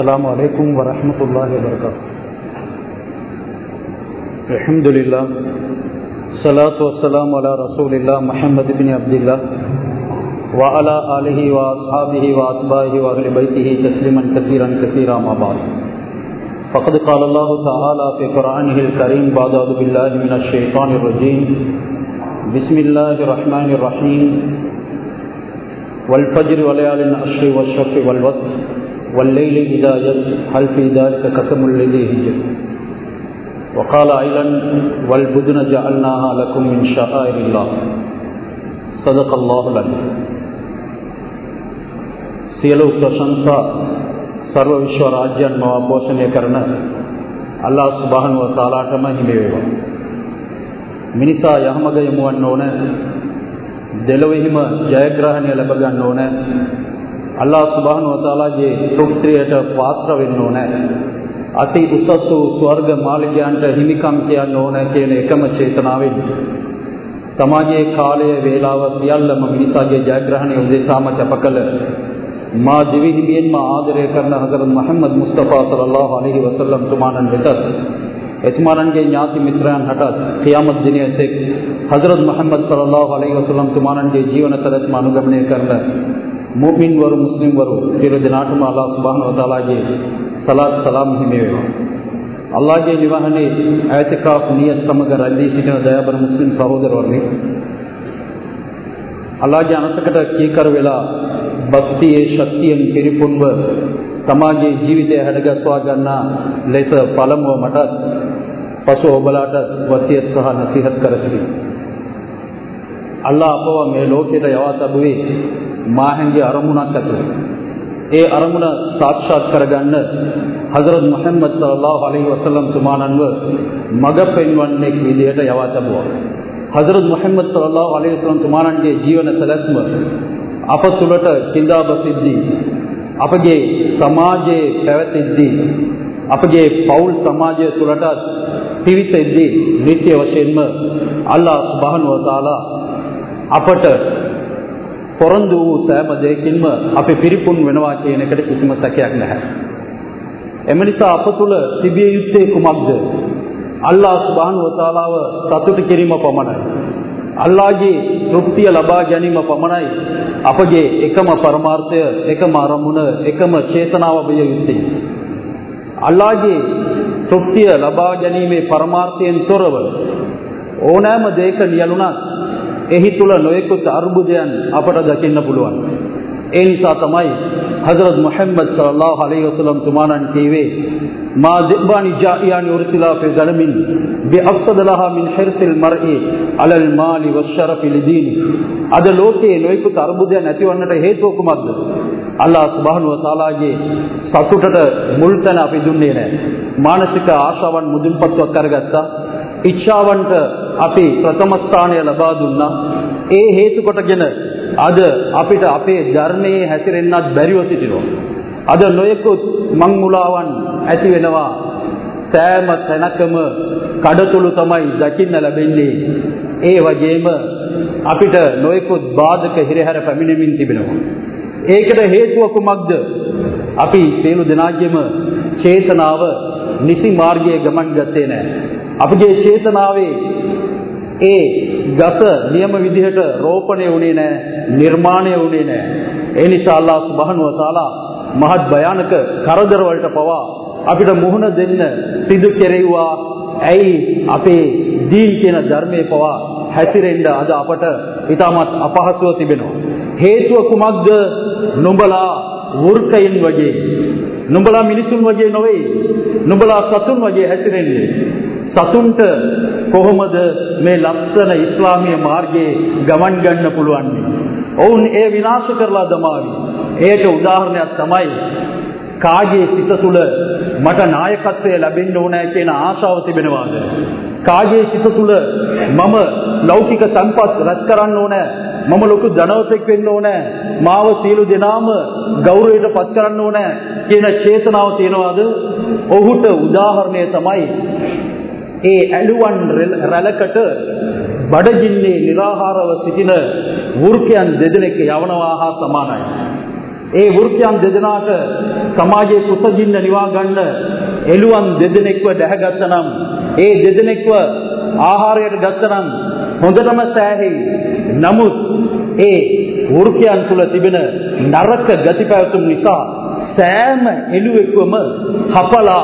السلام عليكم ورحمة الله وبركاته الحمد لله الصلاة والسلام على رسول الله محمد بن عبد الله وعلى آله وأصحابه وأتباعه وأهل بيته تسليما كثيرا كثيرا ما بعد۔ فقد قال الله تعالى في قرآنه الكريم بعد أعوذ بالله من الشيطان الرجيم بسم الله الرحمن الرحيم والفجر وليال العشر والشفع والوتر والليل إذا يسر هل في ذلك قسم الذي هجر؟ وقال أيضا، والبدن جعلناها لكم من شعائر الله. صدق اللہ سیلو ప్రశంస సర్వ విశ్వరాజ్యాన్ని పోషణೆ కరణ ಅಲ್ಲಾ ಸುಬಾನ್ ವ ತಾಲಾಟಮ ಹಿಮೆವೇವ ಮಿನಿಸ ಯಹಮಗ ಎಮುವನ್ನೋನ ದೆಲವು ಹಿಮ ಜಯಗ್ರಹಣೆ ಲಭಗನ್ನೋನ ජයග්‍රහණය ලැබ ගන්න ඕන අල්ලාහ් සුබ්හානහු වතාලාගේ තෘප්තියට පාත්‍ර වෙන්න ඕන. අති උසස් වූ ස්වර්ග මාලිගයන්ට හිමිකම් කියන්න ඕන කියන එකම චේතනාවෙන්. තමාගේ කාලය වේලාව සියල්ලම මිනිසාගේ ජයග්‍රහණය උදෙසාම කැප කළ මා දිවි හිමියෙන්ම ආදරය කරන හදරත් මහම්මද් මුස්තෆා සල්ලල්ලාහු අලයිහි වසල්ලම් තුමාණන් වෙතත් එතුමාණන්ගේ ඥාති මිත්‍රයන් හටත් ඛියාමත් දිනයේ තෙක් හදරත් මහම්මද් සල්ලල්ලාහු අලයිහි වසල්ලම් තුමාණන්ගේ ජීවන තරත්ම අනුගමනය කරන ಮೊಮಿನ್ವರು ಮುಸ್ಲಿಮ್ವರು ಇರೋ ದಿನಾಟಮ ಅಲ್ಲಾ ಸುಬಾನ ತಾಲಾಗೆ ಸಲಾತ್ ಸಲಾಂ ಹಿಮ್ಮೆವೇವ ಅಲ್ಲಾಗೆ ನಿವಾಹಣೆ ಐತಿಕಾಫ್ ನಿಯತ್ ಸಮಗರಲ್ಲಿ ಸಿಟಿನ ದಯಾಬರ ಮುಸ್ಲಿಂ ಸಹೋದರರಲ್ಲಿ ಅಲ್ಲಾಗೆ ಅನಸಕಟ ಕೀಕರವೆಲ ಭಕ್ತಿಯೇ ಶಕ್ತಿಯನ್ನು ಕೆರಿಪುಣ್ವ තමාගේ ජීවිතය හැඩගස්වා ගන්නා ලෙස පළමුව මටත් පසු ඔබලාට වසියත් සහ නසිහත් කර සිටිමි. අල්ලා අපව මේ ලෝකයට යවා තබුවේ මාහන්ගේ අරමුණක් ඇතුළේ. ඒ අරමුණ සාක්ෂාත් කරගන්න හදරත් මුහම්මද් සල්ලල්ලාහු අලයිහි වසල්ලම් තුමාණන්ව මඟ පෙන්වන්නේ විදිහට යවා තබුවා. හදරත් මුහම්මද් සල්ලල්ලාහු අලයිහි වසල්ලම් තුමාණන්ගේ ජීවන සැලැස්ම අප තුළට කිඳා බසිද්දී අපගේ සමාජයේ පැවතිද්දී අපගේ පෞල් සමාජය තුළට පිවිසෙද්දී නිත්‍ය වශයෙන්ම අල්ලාහ් සුබ්හානහු වතාලා අපට පොරොන්දු වූ සෑම දෙයකින්ම අපි පිරිපුන් වෙනවා කියන එකට කිසිම සැකයක් නැහැ. එම නිසා අප තුළ තිබිය යුත්තේ කුමක්ද? අල්ලාහ් සුබ්හානහු වතාලාව සතුටු කිරීම පමණයි. අල්ලාහගේ තෘප්තිය ලබා ගැනීම පමණයි අපගේ එකම පරමාර්ථය එකම අරමුණ එකම චේතනාව විය යුත්තේ. අල්ලාහගේ තෘප්තිය ලබා ගැනීමේ පරමාර්ථයෙන් තොරව ඕනෑම දෙයක නියලුණත් එහි තුල නොයෙකුත් අර්බුදයන් අපට දකින්න පුළුවන්. ඒ නිසා තමයි හදරත් මුහම්මද් සල්ලල්ලාහු අලයිහි වසල්ලම් තුමාණන් කීවේ මා දිබ්බානි ජායියානි උර්සිලා ෆි ගලමින් බි අෆ්සදලහා මින් හිර්සිල් මර්இ අලල් මාලි වෂරෆි ලිදීනි අද ලෝකයේ නොයෙකුත් අර්බුදයන් ඇතිවන්නට හේතුව කුමක්ද? අල්ලාහ් සුබ්හානහු වතාලාගේ සතුටට මුල් තැන අපි දුන්නේ නැහැ. මානසික ආශාවන් මුදුන්පත්වක් කරගත්තා ඉච්ඡාවන්ට අපි ප්‍රථම ස්ථානය ලබා දුන්නා ඒ හේතු කොටගෙන අද අපිට අපේ ධර්මයේ හැසිරෙන්නත් බැරිව සිටිනවා. අද නොයෙකුත් මංමුලාවන් ඇති වෙනවා. සෑම තැනකම කඩතුළු තමයි දකින්න ලැබෙන්නේ. ඒ වගේම අපිට නොයෙකුත් බාධක හිරහැර පැමිණෙමින් තිබෙනවා. ඒකට හේතුව කුමක්ද? අපි සියලු දෙනාගේම චේතනාව නිසි මාර්ගයේ ගමන් ගත්තේ නැහැ. අපගේ චේතනාවේ ඒ ගස නියම විදිහට රෝපණය වුණේ නැහැ නිර්මාණය වුණේ නැහැ ඒ නිසා අල්ලාහ් සුබ්හානහු වතාලා මහත් භයානක කරදර වලට පවා අපිට මුහුණ දෙන්න සිදු කෙරෙව්වා. ඇයි අපේ දීන් කියන ධර්මයේ පවා හැසිරෙන්න අද අපට ඊටමත් අපහසුව තිබෙනවා. හේතුව කුමක්ද? නුඹලා වෘකයින් වගේ. නුඹලා මිනිසුන් වගේ නොවේ. නුඹලා සතුන් වගේ හැසිරෙන්නේ. සතුන්ට කොහොමද මේ ලස්සන ඉස්ලාමීය මාර්ගයේ ගමන් ගන්න පුළුවන්? ඔවුන් ඒ විනාශ කරලා දමාවි. ඒට උදාහරණයක් තමයි කාගේ සිත තුළ මට නායකත්වය ලැබෙන්න ඕනෑ කියන ආශාව තිබෙනවාද? කාගේ සිත තුළ මම ලෞකික සම්පත් රැස් කරන්න ඕනෑ? මම ලොකු ධනවතෙක් වෙන්න ඕනෑ? මාව සියලු දෙනාම ගෞරවයට පත් කරන්න ඕනෑ කියන චේතනාව තියෙනවාද? ඔහුට උදාහරණය තමයි ඒ ඇලුවන් රැලකට බඩගින්නේ निराහාරව සිටින වෘකයන් දෙදෙනෙක් යවනවා හා සමානයි. ඒ වෘත්‍යයන් දෙදෙනාට සමාජයේ කුසගින්න නිවා ගන්න එළුවන් දෙදෙනෙක්ව දැහැගත්තනම් ඒ දෙදෙනෙක්ව ආහාරයට ගත්තනම් හොඳටම සෑහෙයි. නමුත් ඒ වෘත්‍යයන් තුළ තිබෙන නරක ගති පැවතුම් නිසා සෑම එළුවෙක්වම හපලා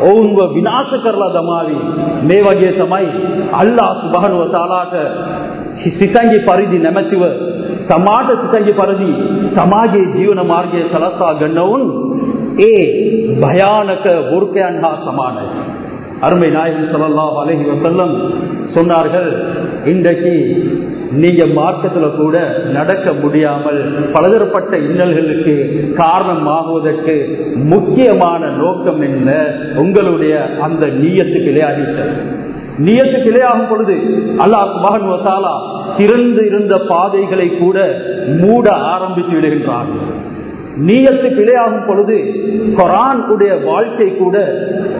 ඔවුන්ව විනාශ කරලා දමාවි. මේ වගේ තමයි අල්ලා සුබහනව තාලාට සිතන්ගේ පරිදි නැමැතිව සමාජ සිතන්ගේ පරිදි සමාජයේ ජීවන මාර්ගය සලස්වා ගන්නවුන් ඒ භයානක වෘකයන් හා සමානයි. அருமை நாயகம் சல்லாஹ் அலஹி வசல்லம் சொன்னார்கள் இன்றைக்கு நீங்க மார்க்கத்துல கூட நடக்க முடியாமல் பலதரப்பட்ட இன்னல்களுக்கு காரணமாகுவதற்கு முக்கியமான நோக்கம் என்ன? உங்களுடைய அந்த நீயத்துக்கு விளையாடிட்டது நியத்து கிளையாகும் பொழுது அல்லாஹ் மகன் வசாலா திறந்து இருந்த பாதைகளை கூட மூட ஆரம்பித்து விடுகின்றான் நீயத்து பிழையாகும் பொழுது கொரான் உடைய வாழ்க்கை கூட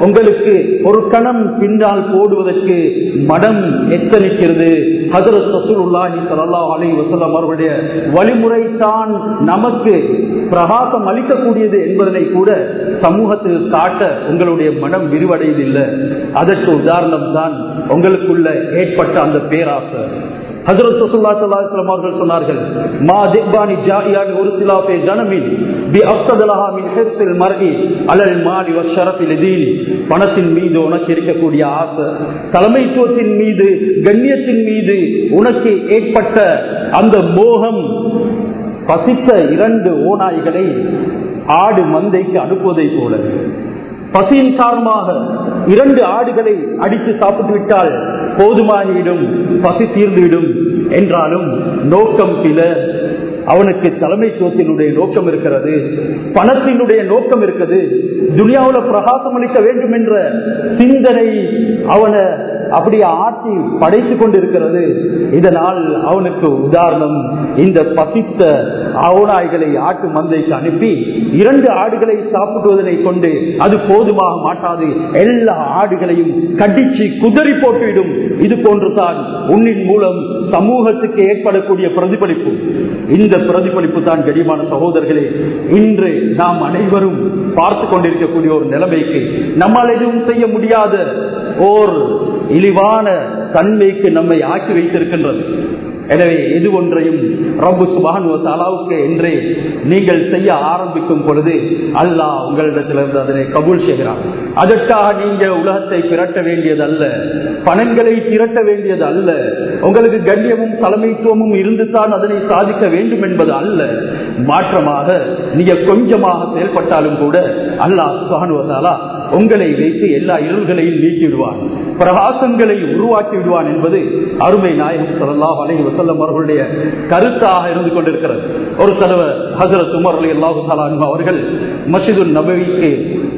உங்களுக்கு ஒரு கணம் பின்னால் போடுவதற்கு மடம் எத்தனிக்கிறது. ஹசரத் சசூருல்லாஹி சலல்லா அலி வசலம் அவருடைய வழிமுறை தான் நமக்கு பிரகாசம் அளிக்கக்கூடியது என்பதனை கூட சமூகத்தில் காட்ட உங்களுடைய மனம் விரிவடைவதில்லை. அதற்கு உதாரணம் தான் உங்களுக்குள்ள ஏற்பட்ட அந்த பேராசை. ஹஜரத் ரசூல்லா ஸல்லல்லாஹு அவர்கள் சொன்னார்கள் மா திபானி ஜாயியான் ஒரு சிலாஃபே ஜனமின் பி அஃதலஹா மின் ஹிர்ஸில் மர்இ அலல் மாலி வஷரஃபி லதீனி பணத்தின் மீது உனக்கு இருக்கக்கூடிய ஆசை தலைமைத்துவத்தின் மீது கண்ணியத்தின் மீது உனக்கு ஏற்பட்ட அந்த மோகம் பசித்த இரண்டு ஓநாய்களை ஆடு மந்தைக்கு அனுப்புவதை போல. பசியின் காரணமாக இரண்டு ஆடுகளை அடித்து சாப்பிட்டு விட்டால் போதுமாகிவிடும் பசி தீர்ந்துவிடும் என்றாலும் நோக்கம் சில அவனுக்கு தலைமைத்துவத்தினுடைய நோக்கம் இருக்கிறது பணத்தினுடைய நோக்கம் இருக்குது துனியாவுல பிரகாசம் அளிக்க வேண்டும் என்ற சிந்தனை அவனை அப்படியே ஆட்டி படைத்துக் கொண்டிருக்கிறது. இதனால் அவனுக்கு உதாரணம் இந்த பசித்த அவனாய்களை ஆட்டு மந்தைக்கு அனுப்பி இரண்டு ஆடுகளை சாப்பிடுவதனை கொண்டு அது போதுமாக மாட்டாது. எல்லா ஆடுகளையும் கடிச்சு குதறி போட்டுவிடும். இது போன்றுதான் உன்னின் மூலம் சமூகத்துக்கு ஏற்படக்கூடிய பிரதிபலிப்பு. இந்த பிரதிபலிப்பு தான் கடிமான சகோதரர்களே. இன்று நாம் அனைவரும் பார்த்து கொண்டிருக்கக்கூடிய ஒரு நிலைமைக்கு நம்மால் எதுவும் செய்ய முடியாத ஓர் இழிவான தன்மைக்கு நம்மை ஆக்கி வைத்திருக்கின்றது. எனவே எது ஒன்றையும் ரப்பு சுபான் அளவுக்கு என்றே நீங்கள் செய்ய ஆரம்பிக்கும் பொழுது அல்லாஹ் உங்களிடத்திலிருந்து அதனை கபூல் செய்கிறான். அதற்காக நீங்க உலகத்தை திரட்ட வேண்டியது அல்ல பணங்களை திரட்ட வேண்டியது அல்ல உங்களுக்கு கண்ணியமும் தலைமைத்துவமும் இருந்துதான் அதனை சாதிக்க வேண்டும் என்பது அல்ல. மாற்றமாக நீங்க கொஞ்சமாக செயல்பட்டாலும் கூட அல்லாஹ் சுபான் உங்களை வைத்து எல்லா இருள்களையும் நீக்கி விடுவான் பிரகாசங்களை உருவாக்கி விடுவான் என்பது அருமை நாயகம் சொல்லலாம் அலை வசல்லம் அவர்களுடைய கருத்தாக இருந்து கொண்டிருக்கிறது. ஒரு தடவை ஹசரத் உமர் அலி அல்லாஹு அவர்கள் மசிது நபவிக்கு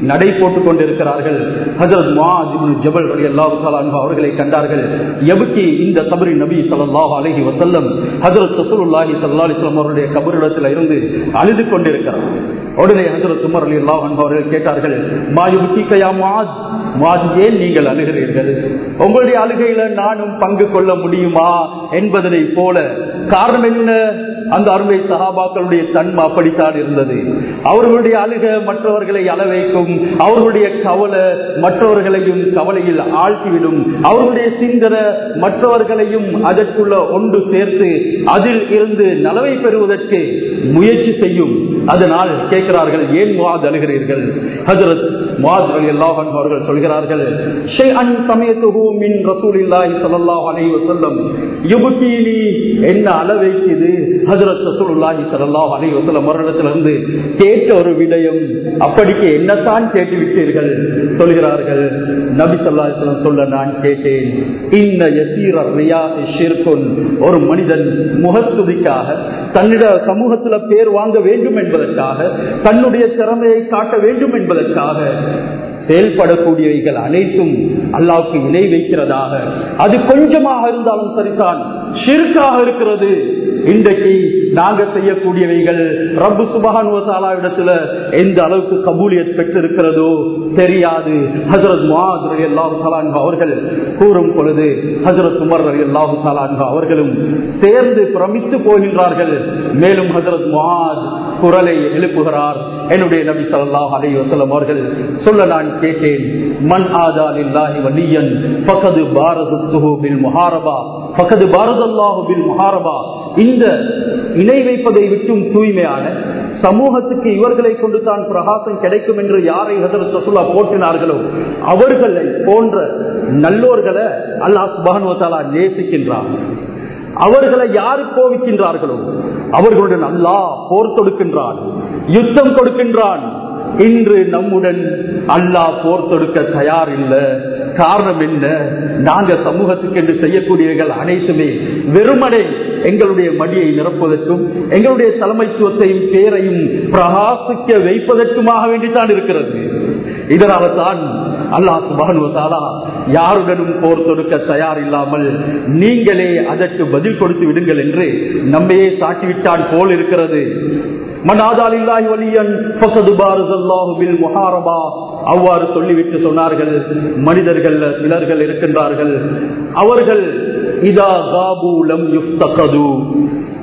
நடை போட்டுக் கொண்டிருக்கிறார்கள். ஹசரத் மாஜிபுல் ஜபல் அலி அல்லாஹு அவர்களை கண்டார்கள். எபுக்கி இந்த சபரி நபி சல்லாஹ் அலஹி வசல்லம் ஹசரத் சசுல்லாஹி சல்லா அலிஸ்லாம் அவருடைய கபரிடத்தில் இருந்து அழுது கொண்டிருக்கிறார். உடனே ஹசரத் உமர் அலி அல்லாஹ் அவர்கள் கேட்டார்கள் மாயுபிக்கயா மாத் மாஜ் ஏன் நீங்கள் அழுகிறீர்கள் உங்களுடைய அழுகையில நானும் பங்கு கொள்ள முடியுமா என்பதனை போல காரணம் என்ன? அந்த அருமை சகாபாக்களுடைய தன்மை அப்படித்தான் இருந்தது. அவர்களுடைய அழுக மற்றவர்களை அளவைக்கும் அவர்களுடைய கவலை மற்றவர்களையும் கவலையில் ஆழ்த்திவிடும். அவர்களுடைய சிந்தனை மற்றவர்களையும் அதற்குள்ள ஒன்று சேர்த்து அதில் இருந்து நலவை பெறுவதற்கு முயற்சி செய்யும். அதனால் கேட்கிறார்கள் ஏன் வாது அழுகிறீர்கள்? ஹஜரத் முவாத் அலி அல்லாஹன் அவர்கள் சொல்கிறார்கள் ஷே ஷைஅன் சமயத்துஹு மின் ரசூலில்லாஹி ஸல்லல்லாஹு அலைஹி வஸல்லம். யுபகீனி என்ன அளவைக்குது? ஹஜரத் ரசூலுல்லாஹி ஸல்லல்லாஹு அலைஹி வஸல்லம் மரணத்திலிருந்து கேட்ட ஒரு விடயம் அப்படிக்கு என்னத்தான் கேட்டு விட்டீர்கள் சொல்கிறார்கள். நபி ஸல்லல்லாஹு சொல்ல நான் கேட்டேன். இன்ன யசீர ரியா ஷிர்குன். ஒரு மனிதன் முகத்துதிக்காக தன்னிட சமூகத்தில் பேர் வாங்க வேண்டும் என்பதற்காக தன்னுடைய திறமையை காட்ட வேண்டும் என்பதற்காக செயல்படக்கூடியவைகள் அனைத்தும் அல்லாவுக்கு இணை வைக்கிறதாக. அது கொஞ்சமாக இருந்தாலும் சரிதான். சிறுக்காக இருக்கிறது. இன்றைக்கு நாங்க செய்யக்கூடியவைகள் ரப்பு சுபகான் இடத்துல எந்த அளவுக்கு கபூலியத் பெற்றிருக்கிறதோ தெரியாது. ஹசரத் மாதிரி அல்லாஹு தலான்கா அவர்கள் கூறும் பொழுது ஹசரத் உமர் ரவி அல்லாஹு தலான்கா அவர்களும் சேர்ந்து பிரமித்து போகின்றார்கள். மேலும் ஹசரத் முஹாத் குரலை எழுப்புகிறார். என்னுடைய நபி சொல்லாஹ் அலி வசலம் அவர்கள் சொல்ல நான் கேட்டேன் மன் ஆதா இல்லாஹி வலியன் பக்கது பாரதுத்துஹு பில் முஹாரபா ஃபகது பாரதல்லாஹு பில் முஹாரபா இந்த இணை வைப்பதை விட்டும் தூய்மையான சமூகத்துக்கு இவர்களை கொண்டு தான் பிரகாசம் கிடைக்கும் என்று யாரை ஹசரத் போற்றினார்களோ அவர்களை போன்ற நல்லோர்களை அல்லாஹ் சுபானுவத்தாலா நேசிக்கின்றார் அவர்களை யாரு கோவிக்கின்றார்களோ அவர்களுடன் அல்லாஹ் போர் தொடுக்கின்றான் யுத்தம் கொடுக்கின்றான் இன்று நம்முடன் அல்லாஹ் போர் தொடுக்க தயார் இல்லை காரணம் என்ன? நாங்க சமூகத்துக்கு என்று செய்யக்கூடியவர்கள் அனைத்துமே வெறுமனை எங்களுடைய மடியை நிரப்புவதற்கும் எங்களுடைய தலைமைத்துவத்தையும் பேரையும் பிரகாசிக்க வைப்பதற்குமாக வேண்டித்தான் இருக்கிறது. இதனால தான் அல்லாஹ் சுபானுவத்தாலா யாருடனும் போர் தொடுக்க தயார் இல்லாமல் நீங்களே அதற்கு பதில் கொடுத்து விடுங்கள் என்று நம்மையே சாட்டிவிட்டான் போல் இருக்கிறது. அவ்வாறு சொல்லிவிட்டு சொன்னார்கள் மனிதர்கள் சிலர்கள் இருக்கின்றார்கள். அவர்கள் இதா காபு லம்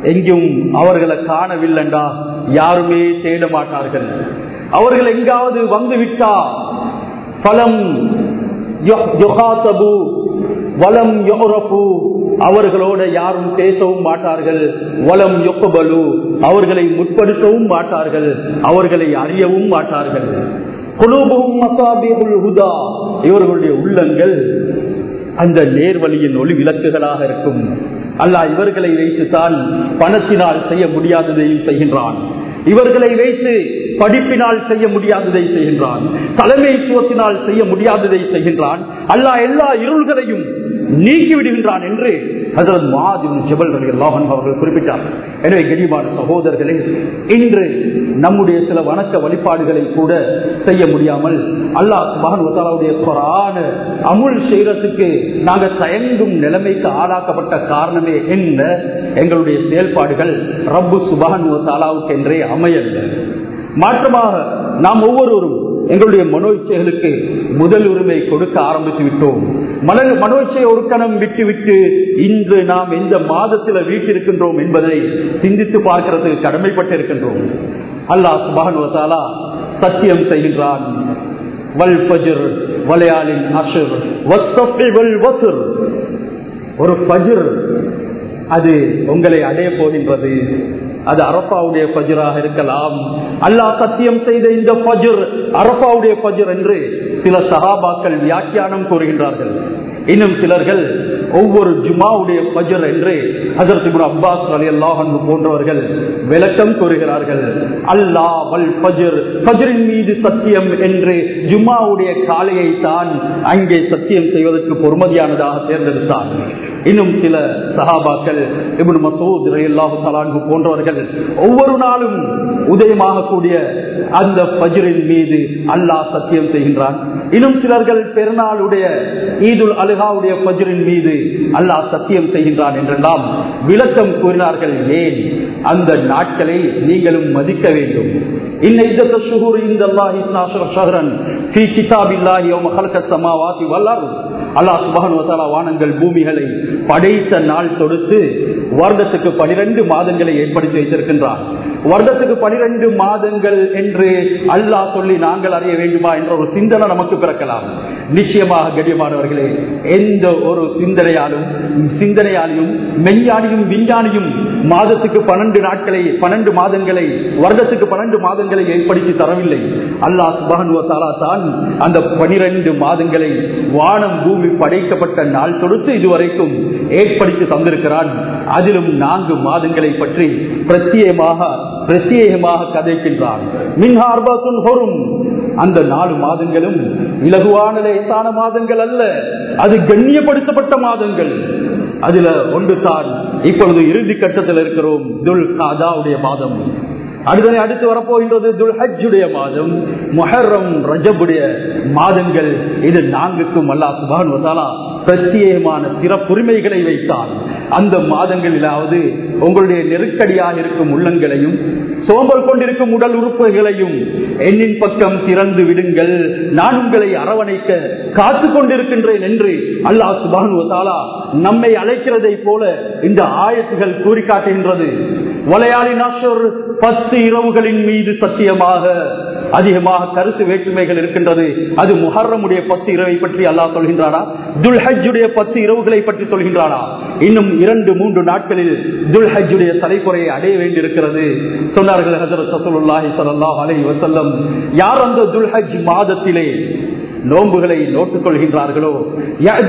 எங்கும் அவர்களை காணவில்லைண்டா யாருமே தேட மாட்டார்கள் அவர்கள் எங்காவது வந்து விட்டா பலம் வலம் யோரப்பு அவர்களோட யாரும் பேசவும் மாட்டார்கள். வலம் யொக்கபலு அவர்களை முற்படுத்தவும் மாட்டார்கள். அவர்களை அறியவும் மாட்டார்கள். குலூபும் மசாபிகுல் ஹுதா. இவர்களுடைய உள்ளங்கள் அந்த நேர்வழியின் ஒளி விளக்குகளாக இருக்கும். அல்லாஹ் இவர்களை வைத்துத்தான் பணத்தினால் செய்ய முடியாததையும் செய்கின்றான். இவர்களை வைத்து படிப்பினால் செய்ய முடியாததை செய்கின்றான் தலைமைத்துவத்தினால் செய்ய முடியாததை செய்கின்றான். அல்லா எல்லா இருள்களையும் நீக்கி விடுகின்றான் என்று ஹசரத் மாதின் ஜபல் அல்லாஹன் அவர்கள் குறிப்பிட்டார். எனவே கனிமான சகோதரர்களே இன்று நம்முடைய சில வணக்க வழிபாடுகளை கூட செய்ய முடியாமல் அல்லாஹ் மகன் வத்தாலாவுடைய குரான அமுல் செய்யறதுக்கு நாங்கள் தயங்கும் நிலைமைக்கு ஆளாக்கப்பட்ட காரணமே என்ன? எங்களுடைய செயல்பாடுகள் ரப்பு சுபகன் வத்தாலாவுக்கு என்றே அமையல்ல மாற்றமாக நாம் ஒவ்வொருவரும் எங்களுடைய மனோ இச்சைகளுக்கு முதல் உரிமை கொடுக்க ஆரம்பித்து விட்டோம். மன மனோ இச்சையை ஒரு கணம் விட்டு விட்டு இன்று நாம் எந்த மாதத்தில் வீட்டிருக்கின்றோம் என்பதை சிந்தித்து பார்க்கிறதுக்கு கடமைப்பட்டிருக்கின்றோம். அல்லாஹ் சுபான் வசாலா சத்தியம் செய்கின்றான். வல் பஜிர் வலையாளின் அசுர் வல் வசுர் ஒரு பஜிர் அது உங்களை அடைய போகின்றது. அது அரப்பாவுடைய பஜராக இருக்கலாம். அல்லாஹ் சத்தியம் செய்த இந்த பஜர் அரப்பாவுடைய பஜர் என்று சில சகாபாக்கள் வியாக்கியானம் கூறுகின்றார்கள். இன்னும் சிலர்கள் ஒவ்வொரு ஜுமாவுடைய பஜர் என்று அதற்கு குரு அப்பாஸ் அலி அல்லாஹ் போன்றவர்கள் விளக்கம் கூறுகிறார்கள். அல்லாஹ் வல் பஜர் பஜரின் மீது சத்தியம் என்று ஜுமாவுடைய காலையை தான் அங்கே சத்தியம் செய்வதற்கு பொறுமதியானதாக தேர்ந்தெடுத்தார் இன்னும் சில சஹாபாக்கள் இப்னு மசூத் ரயில்லாஹு சலான்கு போன்றவர்கள் ஒவ்வொரு நாளும் உதயமாகக்கூடிய அந்த பஜ்ரின் மீது அல்லாஹ் சத்தியம் செய்கின்றான். இன்னும் சிலர்கள் பெருநாளுடைய ஈதுல் அலுகாவுடைய பஜ்ரின் மீது அல்லாஹ் சத்தியம் செய்கின்றான் என்றெல்லாம் விளக்கம் கூறினார்கள். ஏன்? அந்த நாட்களை நீங்களும் மதிக்க வேண்டும். இன்ன இzzat ash-shuhur inda Allah 12 shahran fi kitabillahi அல்லா ard அல்லாஹ் வானங்கள் பூமிகளை படைத்த நாள் தொடுத்து வருடத்துக்கு 12 மாதங்களை ஏற்படுத்தி வைத்திருக்கின்றார். வருடத்துக்கு 12 மாதங்கள் என்று அல்லாஹ் சொல்லி நாங்கள் அறிய வேண்டுமா என்ற ஒரு சிந்தனை நமக்கு பிறக்கலாம். நிச்சயமாக கடியமானவர்களே எந்த ஒரு சிந்தனையாலும் சிந்தனையாலையும் மெஞ்ஞானியும் விஞ்ஞானியும் மாதத்துக்கு பன்னெண்டு நாட்களை பன்னெண்டு மாதங்களை வருடத்துக்கு பன்னெண்டு மாதங்களை ஏற்படுத்தி தரவில்லை. அல்லாஹ் சுபானுவத்தாலா தான் அந்த பனிரெண்டு மாதங்களை வானம் பூமி படைக்கப்பட்ட நாள் தொடுத்து இதுவரைக்கும் ஏற்படுத்தி தந்திருக்கிறான். அதிலும் நான்கு மாதங்களை பற்றி பிரத்யேகமாக பிரத்யேகமாக கதைக்கின்றான். மின்ஹார்பாசுன் ஹொரும். அந்த நாலு மாதங்களும் இலகுவான லேசான மாதங்கள் அல்ல. அது கண்ணியப்படுத்தப்பட்ட மாதங்கள். அதுல ஒன்று தான் இப்பொழுது இறுதி கட்டத்தில் இருக்கிறோம். துல் காதாவுடைய மாதம். அடுத்தனை அடுத்து வரப்போகின்றது துல்ஹஜுடைய மாதம். மொஹர்ரம் ரஜபுடைய மாதங்கள். இது நான்குக்கும் அல்லாஹ் சுபான் வசாலா பிரத்யேகமான சிறப்புரிமைகளை வைத்தார். அந்த மாதங்களிலாவது உங்களுடைய நெருக்கடியாக இருக்கும் உள்ளங்களையும் சோம்பல் கொண்டிருக்கும் உடல் உறுப்புகளையும் எண்ணின் பக்கம் திறந்து விடுங்கள். நான் உங்களை அரவணைக்க காத்து கொண்டிருக்கின்றேன் என்று அல்லாஹ் சுபான் வசாலா நம்மை அழைக்கிறதை போல இந்த ஆயத்துகள் கூறி காட்டுகின்றது வலையாளி நாஷர் பத்து இரவுகளின் மீது சத்தியமாக அதிகமாக கருத்து வேற்றுமைகள் இருக்கின்றது. அது முஹர்ரமுடைய பத்து இரவை பற்றி அல்லாஹ் சொல்கின்றானா? துல்ஹஜுடைய பத்து இரவுகளை பற்றி சொல்கின்றானா? இன்னும் இரண்டு மூன்று நாட்களில் துல்ஹஜுடைய தலைக்குறையை அடைய வேண்டியிருக்கிறது. சொன்னார்கள் ஹசரத் சசூலுல்லாஹி ஸல்லல்லாஹு அலை வசல்லம் யார் அந்த துல்ஹஜ் மாதத்திலே நோன்புகளை நோட்டுக் கொள்கின்றார்களோ? ய-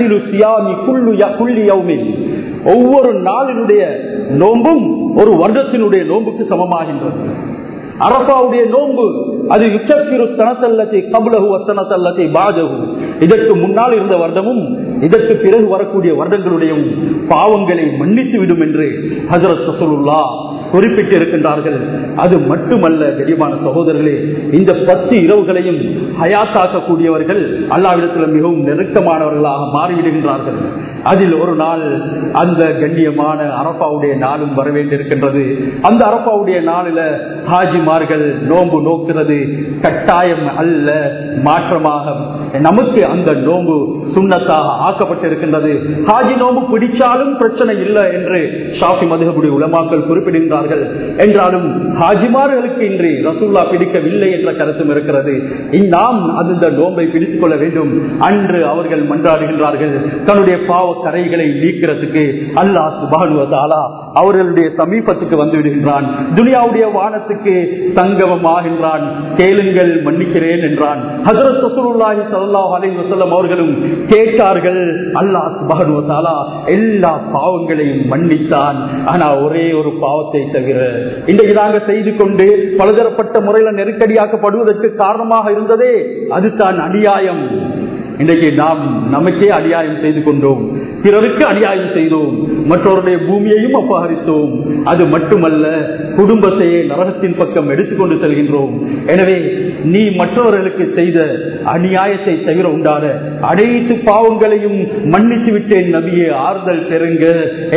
ஒவ்வொரு நாளினுடைய நோன்பும் ஒரு வருடத்தினுடைய நோன்புக்கு சமமாகின்றது. அரபாவுடைய நோன்பு அது யுத்தத்திரு சனத்தல்லத்தை கபுலகு வசனத்தல்லத்தை பாஜகு இதற்கு முன்னால் இருந்த வருடமும் இதற்கு பிறகு வரக்கூடிய வருடங்களுடையும் பாவங்களை மன்னித்து விடும் என்று ஹசரத் குறிப்பிட்டு இருக்கின்றார்கள் அது மட்டுமல்ல கடிமான சகோதரர்களே இந்த பத்து இரவுகளையும் ஹயாத்தாக்கக்கூடியவர்கள் அல்லாவிடத்தில் மிகவும் நெருக்கமானவர்களாக மாறிவிடுகின்றார்கள். அதில் ஒரு நாள் அந்த கண்ணியமான அரப்பாவுடைய நாளும் வர வேண்டியிருக்கின்றது அந்த அரப்பாவுடைய நாளில ஹாஜிமார்கள் நோன்பு நோக்கிறது கட்டாயம் அல்ல மாற்றமாக நமக்கு அந்த நோன்பு சுண்ணத்தாக ஆக்கப்பட்டிருக்கின்றது. ஹாஜி நோன்பு பிடிச்சாலும் பிரச்சனை இல்லை என்று ஷாஃபி மதுகபுடி உலமாக்கள் குறிப்பிடுகின்றார்கள். என்றாலும் ஹாஜிமார்களுக்கு இன்றி ரசூல்லா பிடிக்கவில்லை என்ற கருத்தும் இருக்கிறது. நாம் அந்த நோன்பை பிடித்துக் கொள்ள வேண்டும். அன்று அவர்கள் மன்றாடுகின்றார்கள். தன்னுடைய பாவ கரைகளை நீக்கிறதுக்கு அல்லாஹ் சுபானுவதாலா அவர்களுடைய சமீபத்துக்கு வந்து விடுகின்றான். துனியாவுடைய வானத்துக்கு சங்கமமாகின்றான் கேளுங்கள் மன்னிக்கிறேன் என்றான். ஹசரத் ரசூலுல்லாஹி ஸல்லல்லாஹு அலைஹி வஸல்லம் அவர்களும் கேட்டார்கள் அல்லாஹ் சுப்ஹானஹு எல்லா பாவங்களையும் மன்னித்தான். ஆனா ஒரே ஒரு பாவத்தை தவிர இன்றைக்கு நாங்க செய்து கொண்டு பலதரப்பட்ட முறையில நெருக்கடியாக்கப்படுவதற்கு காரணமாக இருந்ததே அதுதான் அநியாயம். இன்றைக்கு நாம் நமக்கே அநியாயம் செய்து கொண்டோம். பிறருக்கு அநியாயம் செய்தோம். மற்றவருடைய பூமியையும் அபகரித்தோம். அது மட்டுமல்ல குடும்பத்தையே நரகத்தின் பக்கம் எடுத்துக்கொண்டு செல்கின்றோம். எனவே நீ மற்றவர்களுக்கு செய்த அநியாயத்தை தவிர உண்டான அனைத்து பாவங்களையும் மன்னித்து விட்டேன் நபியே. ஆறுதல் பெறுங்க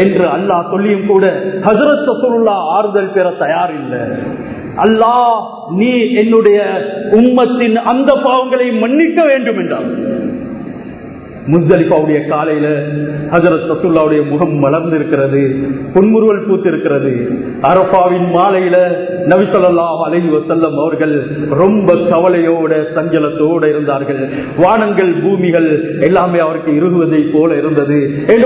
என்று அல்லாஹ் சொல்லியும் கூட ஹசரத் ரசூலுல்லாஹ் ஆறுதல் பெற தயார் இல்லை அல்லா நீ என்னுடைய உம்மத்தின் அந்த பாவங்களை மன்னிக்க வேண்டும் என்றார் முஸ்தலிஃபாவுடைய காலையில ஹசரத் ரசூல்லாவுடைய முகம் மலர்ந்திருக்கிறது பொன்முறுவல் பூத்து இருக்கிறது அரபாவின் மாலையில நபிசல்லாஹ் அலைஹி வசல்லம் அவர்கள் ரொம்ப கவலையோட சஞ்சலத்தோட இருந்தார்கள். வானங்கள் பூமிகள் எல்லாமே அவருக்கு இருகுவதை போல இருந்தது. என்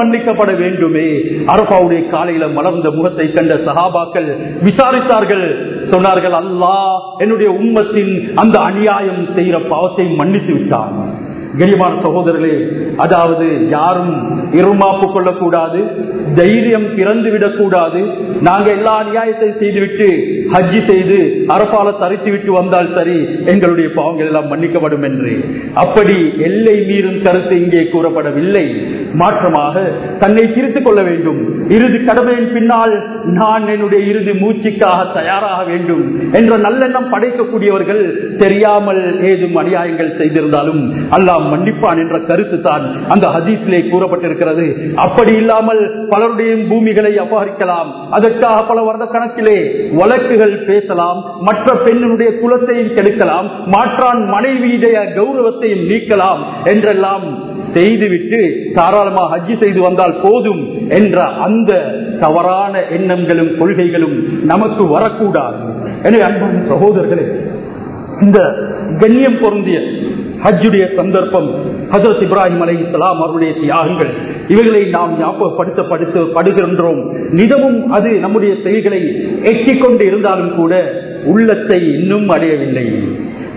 மன்னிக்கப்பட வேண்டுமே. அரபாவுடைய காலையில மலர்ந்த முகத்தை கண்ட சஹாபாக்கள் விசாரித்தார்கள். சொன்னார்கள் அல்லாஹ் என்னுடைய உம்மத்தின் அந்த அநியாயம் செய்கிற பாவத்தை மன்னித்து விட்டான். கனிமான சகோதரர்களே அதாவது யாரும் இருமாப்பு கொள்ளக்கூடாது தைரியம் பிறந்து விடக்கூடாது. நாங்க எல்லா அநியாயத்தை செய்துவிட்டு ஹஜ்ஜி செய்து அரப்பால தரித்து விட்டு வந்தால் சரி எங்களுடைய பாவங்கள் எல்லாம் மன்னிக்கப்படும் என்று. அப்படி எல்லை மீறும் கருத்து இங்கே கூறப்படவில்லை. மாற்றமாக தன்னை திருத்திக் கொள்ள வேண்டும். இறுதி கடமையின் பின்னால் நான் என்னுடைய இறுதி மூச்சுக்காக தயாராக வேண்டும் என்ற நல்லெண்ணம் படைக்கக்கூடியவர்கள் தெரியாமல் ஏதும் அநியாயங்கள் செய்திருந்தாலும் அல்லாஹ் மன்னிப்பான் என்ற கருத்து தான் அந்த ஹதீஸிலே கூறப்பட்டிருக்கிறது. அப்படி இல்லாமல் பலருடைய பூமிகளை அபகரிக்கலாம். அதற்காக பல வருட கணக்கிலே வழக்குகள் பேசலாம் மற்ற பெண்ணினுடைய குலத்தையும் கெடுக்கலாம் மாற்றான் மனைவியுடைய கௌரவத்தையும் நீக்கலாம் என்றெல்லாம் செய்துவிட்டு தாராளமாக ஹஜ்ஜி செய்து வந்தால் போதும் என்ற அந்த தவறான எண்ணங்களும் கொள்கைகளும் நமக்கு வரக்கூடாது. எனவே அன்பான சகோதரர்களே இந்த கண்ணியம் பொருந்திய ஹஜ்ஜுடைய சந்தர்ப்பம் ஹசரத் இப்ராஹிம் அலை இஸ்லாம் அவருடைய தியாகங்கள் இவைகளை நாம் ஞாபகப்படுத்தப்படுத்த படுகின்றோம். நிதமும் அது நம்முடைய செயல்களை எட்டிக்கொண்டு இருந்தாலும் கூட உள்ளத்தை இன்னும் அடையவில்லை.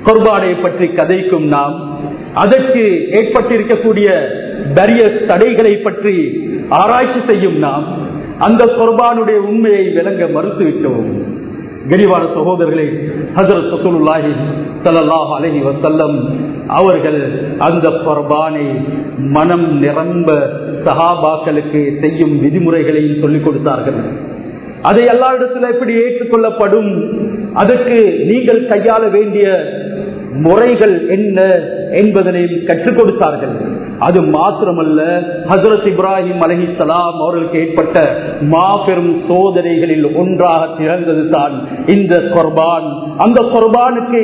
கொர்பானை பற்றி கதைக்கும் நாம் அதற்கு ஏற்பட்டிருக்கக்கூடிய பரிய தடைகளை பற்றி ஆராய்ச்சி செய்யும் நாம் அந்த கொர்பானுடைய உண்மையை விளங்க மறுத்துவிட்டோம். கனிவான சகோதரர்களே ஹசரத் சசூலுல்லாஹி சல்லாஹ் அலஹி வசல்லம் அவர்கள் அந்த பர்பானை மனம் நிரம்ப சஹாபாக்களுக்கு செய்யும் விதிமுறைகளையும் சொல்லிக் கொடுத்தார்கள். அதை எல்லா இடத்துல எப்படி ஏற்றுக்கொள்ளப்படும்? அதற்கு நீங்கள் கையாள வேண்டிய முறைகள் என்ன என்பதனையும் கற்றுக் கொடுத்தார்கள். அது மாத்திரமல்ல ஹசரத் இப்ராஹிம் அலஹிசலாம் அவர்களுக்கு ஏற்பட்ட மாபெரும் சோதனைகளில் ஒன்றாக திறந்தது தான் இந்த கொர்பான். அந்த கொர்பானுக்கு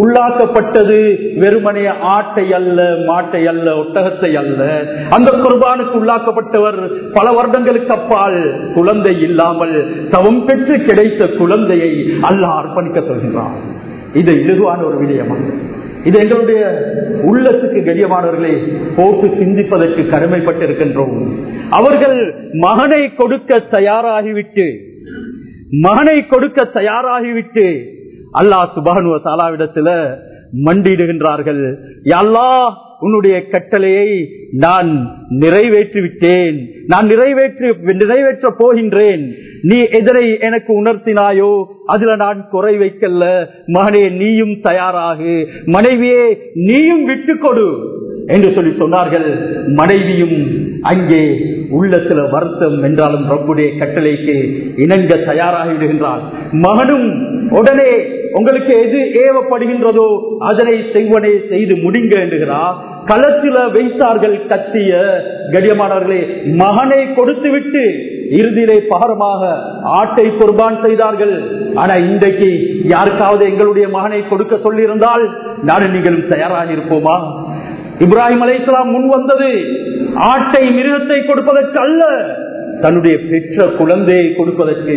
உள்ளாக்கப்பட்டது வெறுமனே ஆட்டை அல்ல மாட்டை அல்ல ஒட்டகத்தை அல்ல. அந்த குர்பானுக்கு உள்ளாக்கப்பட்டவர் பல வருடங்களுக்கு அப்பால் குழந்தை இல்லாமல் தவம் பெற்று கிடைத்த குழந்தையை அல்லாஹ் அர்ப்பணிக்க சொல்கிறான் இது இலகுவான ஒரு விடயமா? இது எங்களுடைய உள்ளத்துக்கு கடியமானவர்களை போட்டு சிந்திப்பதற்கு கடமைப்பட்டிருக்கின்றோம். அவர்கள் மகனை கொடுக்க தயாராகிவிட்டு மகனை கொடுக்க தயாராகிவிட்டு அல்லாஹ் சுபானுவ தாலாவிடத்துல மண்டிடுகின்றார்கள். அல்லா உன்னுடைய கட்டளையை நான் நிறைவேற்றிவிட்டேன். நான் நிறைவேற்றி நிறைவேற்ற போகின்றேன். நீ எதனை எனக்கு உணர்த்தினாயோ அதுல நான் குறை வைக்கல மகனே நீயும் தயாராகு. மனைவியே நீயும் விட்டு கொடு. என்று சொல்லி சொன்னார்கள். மனைவியும் அங்கே உள்ளத்துல வருத்தம் என்றாலும் ரப்புடைய கட்டளைக்கு இணங்க தயாராகி விடுகின்றார். மகனும் உடனே உங்களுக்கு எது ஏவப்படுகின்றதோ அதனை செய்வனே செய்து முடிங்க என்கிறார். களத்தில வைத்தார்கள் கத்திய கடியமானவர்களே மகனை கொடுத்து விட்டு இறுதியிலே பகரமாக ஆட்டை குர்பான் செய்தார்கள். ஆனா இன்றைக்கு யாருக்காவது எங்களுடைய மகனை கொடுக்க சொல்லியிருந்தால் நானும் நீங்களும் தயாராக இருப்போமா? இப்ராஹிம் அலைசலாம் முன் வந்தது. ஆட்டை மிருகத்தை கொடுப்பதற்கு அல்ல தன்னுடைய பெற்ற குழந்தையை கொடுப்பதற்கு.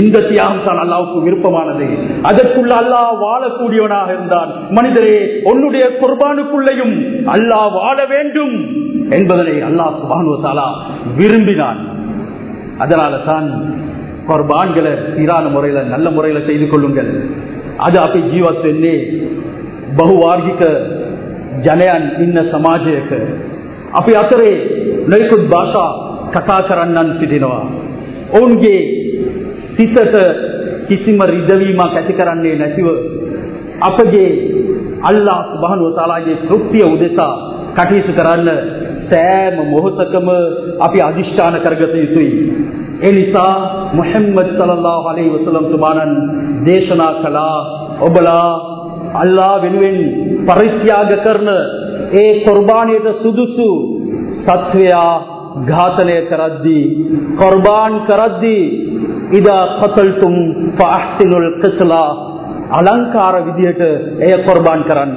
இந்த தியாகம் தான் அல்லாவுக்கு விருப்பமானது. அதற்குள்ள அல்லாஹ் வாழக்கூடியவனாக இருந்தான். மனிதரே உன்னுடைய குர்பானுக்குள்ளையும் அல்லாஹ் வாழ வேண்டும் என்பதனை அல்லாஹ் சுபானுவத்தாலா விரும்பினான். அதனால தான் குர்பான்களை சீரான முறையில நல்ல முறையில செய்து கொள்ளுங்கள். அது அப்படி ஜீவத்தென்னே பகுவார்கிக்க ජනයන් ඉන්න සමාජයක අපි අතරේ නොයකුත් භාෂා කතා කරන්නන් සිටිනවා. ඔවුන්ගේ සිතට කිසිම රිදවීමක් ඇති කරන්නේ නැතිව අපගේ අල්ලා සුබහනුව තාලාගේ තෘප්තිය උදෙසා කටයුතු කරන්න සෑම මොහොතකම අපි අධිෂ්ඨාන කරගත යුතුයි. ඒ නිසා මුහම්මද් සල්ලල්ලාහු අලයිහි වසල්ලම් තුමාණන් දේශනා කළා ඔබලා අල්ලා වෙනුවෙන් පරිත්‍යාග කරන ඒ කොර්බානයට සුදුසු සත්වයා ඝාතනය කරද්දී කොර්බාන් කරද්දී ඉදා කතල්තුම් ෆඅහ්සිනුල් qitlā අලංකාර විදියට එය කොර්බාන් කරන්න.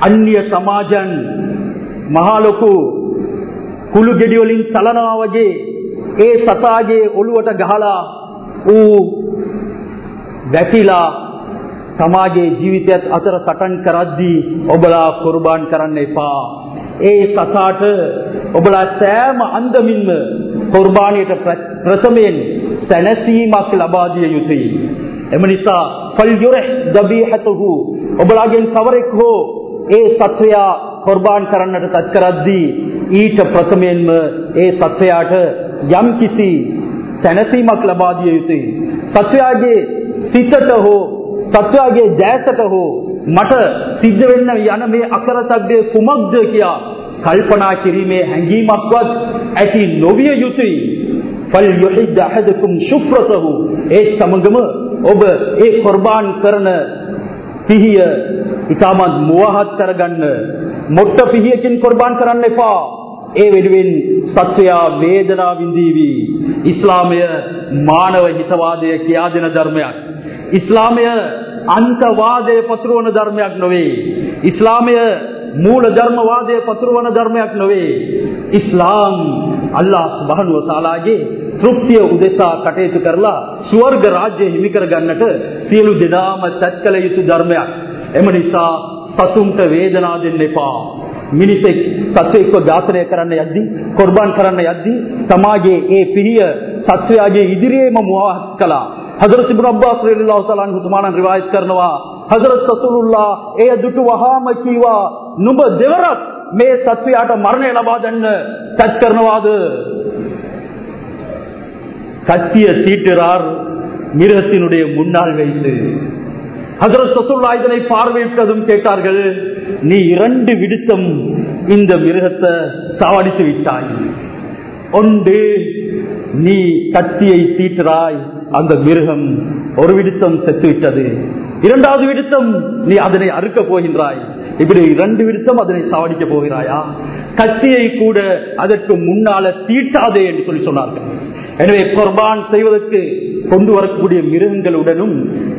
අන්‍ය සමාජන් මහා ලොකු කුළු ගෙඩි වලින් සලනවා වගේ ඒ සතාගේ ඔළුවට ගහලා ඌ වැටිලා තමාගේ ජීවිතයත් අතර සටන් කරද්දී ඔබලා කුර්බාන් කරන්න එපා. ඒ සතාට ඔබලා සෑම අන්දමින්ම කුර්බානයට ප්‍රථමයෙන් සැනසීමක් ලබා දිය යුතුයි. එම නිසා ෆල්යුරහ දබීහතුහු ඔබලාගෙන් කවරෙක් හෝ ඒ සත්වයා කුර්බාන් කරන්නට තත් කරද්දී ඊට ප්‍රථමයෙන්ම ඒ සත්වයාට යම්කිසි සැනසීමක් ලබා දිය යුතුයි. සත්වයාගේ සිතට හෝ සත්‍යාගේ දැසට හෝ මට සිද්ධ වෙන්න යන මේ අකරතබ්බේ කුමක්ද කියා කල්පනා කිරීමේ හැඟීමක්වත් ඇති නොවිය යුතුයි. ඵල් යුහිද්ද අහදකුම් ශුෆ්‍රතහු ඒ සමගම ඔබ ඒ කුර්බාන් කරන පිහිය ඊටමත් මුවහත් කරගන්න මොට්ට පිහියකින් කුර්බාන් කරන්න එපා. ඒ වෙනුවෙන් සත්වයා වේදනාව විඳීවි. ඉස්ලාමය මානව හිතවාදය කියා දෙන ධර්මයක්. ඉස්ලාමය අන්තවාදය පතුරුවන ධර්මයක් නොවේ. ඉස්ලාමය මූල ධර්මවාදය පතුරුවන ධර්මයක් නොවේ. ඉස්ලාම් අල්ලා සුබහනුව තාලාගේ තෘප්තිය උදෙසා කටයුතු කරලා ස්වර්ග රාජ්‍ය හිමි කර ගන්නට සියලු දෙනාම සැත් කළ යුතු ධර්මයක්. එම නිසා සතුන්ට වේදනා දෙන්න එපා. මිනිසෙක් සත්වයෙක්ව ඝාතනය කරන්න යද්දී කොර්බාන් කරන්න යද්දී තමාගේ ඒ පිහිය සත්වයාගේ ඉදිරියේම මුවහත් කළා. حضرت ابن عباس رضی اللہ تعالی عنہ تمہارا روایت کرنوا حضرت رسول اے جٹو وہام کیوا نب دیورت میں ستوی آٹا مرنے لبادن تچ کرنوا دے கத்திய தீட்டுறார் மிருகத்தினுடைய முன்னால் வைத்து ஹசரத் சசுல்லா இதனை பார்வையிட்டதும் கேட்டார்கள் நீ இரண்டு விடுத்தம் இந்த மிருகத்தை சாவடித்து விட்டாய் ஒன்று நீ கத்தியை தீட்டுறாய் அந்த மிருகம் ஒரு விடுத்தம் செத்துவிட்டது. இரண்டாவது விடுத்தம் நீ அதனை அறுக்க போகின்றாய். இப்படி இரண்டு விடுத்தம் அதனை சாவடிக்க போகிறாயா? கத்தியை கூட அதற்கு முன்னால தீட்டாதே என்று சொல்லி சொன்னார்கள். எனவே குர்பான் செய்வதற்கு கொண்டு வரக்கூடிய மிருகங்களுடனும்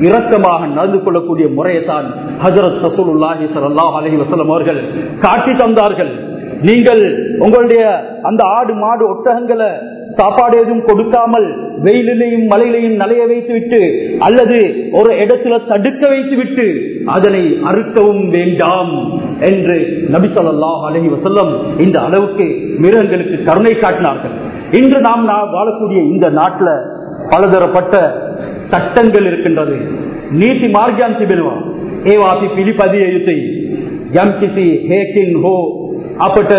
இரக்கமாக நடந்து கொள்ளக்கூடிய முறையைத்தான் ஹசரத் சசூலுல்லாஹி ஸல்லல்லாஹு அலஹி வசலம் அவர்கள் காட்டி தந்தார்கள். நீங்கள் உங்களுடைய அந்த ஆடு மாடு ஒட்டகங்களை சாப்பாடு எதுவும் கொடுக்காமல் வெயிலிலையும் மலையிலையும் நலைய வைத்து விட்டு அல்லது ஒரு இடத்துல தடுக்க வைத்து விட்டு அதனை அறுக்கவும் வேண்டாம் என்று நபிசல்லாஹ் அலஹி வசல்லம் இந்த அளவுக்கு மிருகங்களுக்கு கருணை காட்டினார்கள். இன்று நாம் வாழக்கூடிய இந்த நாட்டில் பலதரப்பட்ட சட்டங்கள் இருக்கின்றது. நீதி மார்கியாந்தி பெறுவா ஏவாசி பிலிப்பதி எழுத்தை. எம் கிசி ஹேக்கின் ஹோ. அப்பட்ட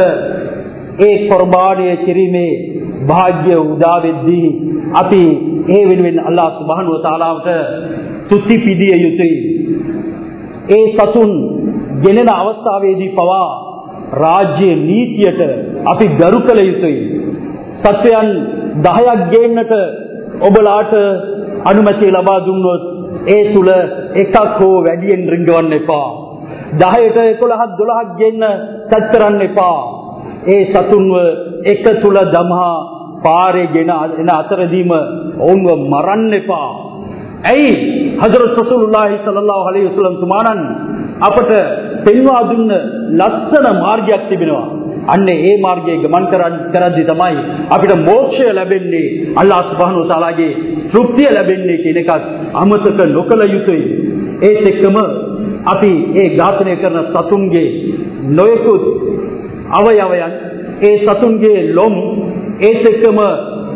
ஏ குர்பானிய சிறிமே කිරීමේ භාග්‍ය උදාවෙද්දී අපි ඒ වෙනුවෙන් අල්ලා සුබහනුව තාලාවට තුති පිදිය යුතුයි. ඒ සතුන් ගෙනෙන අවස්ථාවේදී පවා රාජ්‍ය නීතියට අපි ගරු කළ යුතුයි. සත්වයන් දහයක් ගේන්නට ඔබලාට අනුමැතිය ලබා දුන්නොත් ඒ තුළ එකක් හෝ වැඩියෙන් රිංගවන්න එපා. දහයට එකොළහත් දොළහක් ගෙන්න සත් කරන්න එපා. ඒ සතුන්ව එක තුළ දමහා පාරේ ගෙන එන අතරදීම ඔවුන්ව මරන්න එපා. ඇයි? හදරත් සසුල්ලාහි සල්ලාහ අලි වසලම් තුමානන් අපට පෙන්වා දුන්න ලස්සන මාර්ගයක් තිබෙනවා. අන්නේ ඒ මාර්ගයේ ගමන් කරන් කරද්දි තමයි අපිට මෝක්ෂය ලැබෙන්නේ අල්ලාහ් සුබ්හානහු තාලාගේ තෘප්තිය ලැබෙන්නේ කියන එකත් අමතක නොකළ යුතුයි. ඒත් එක්කම අපි ඒ ඝාතනය කරන සතුන්ගේ නොයෙකුත් අවයවයන් ඒ සතුන්ගේ ලොම් ඒත් එක්කම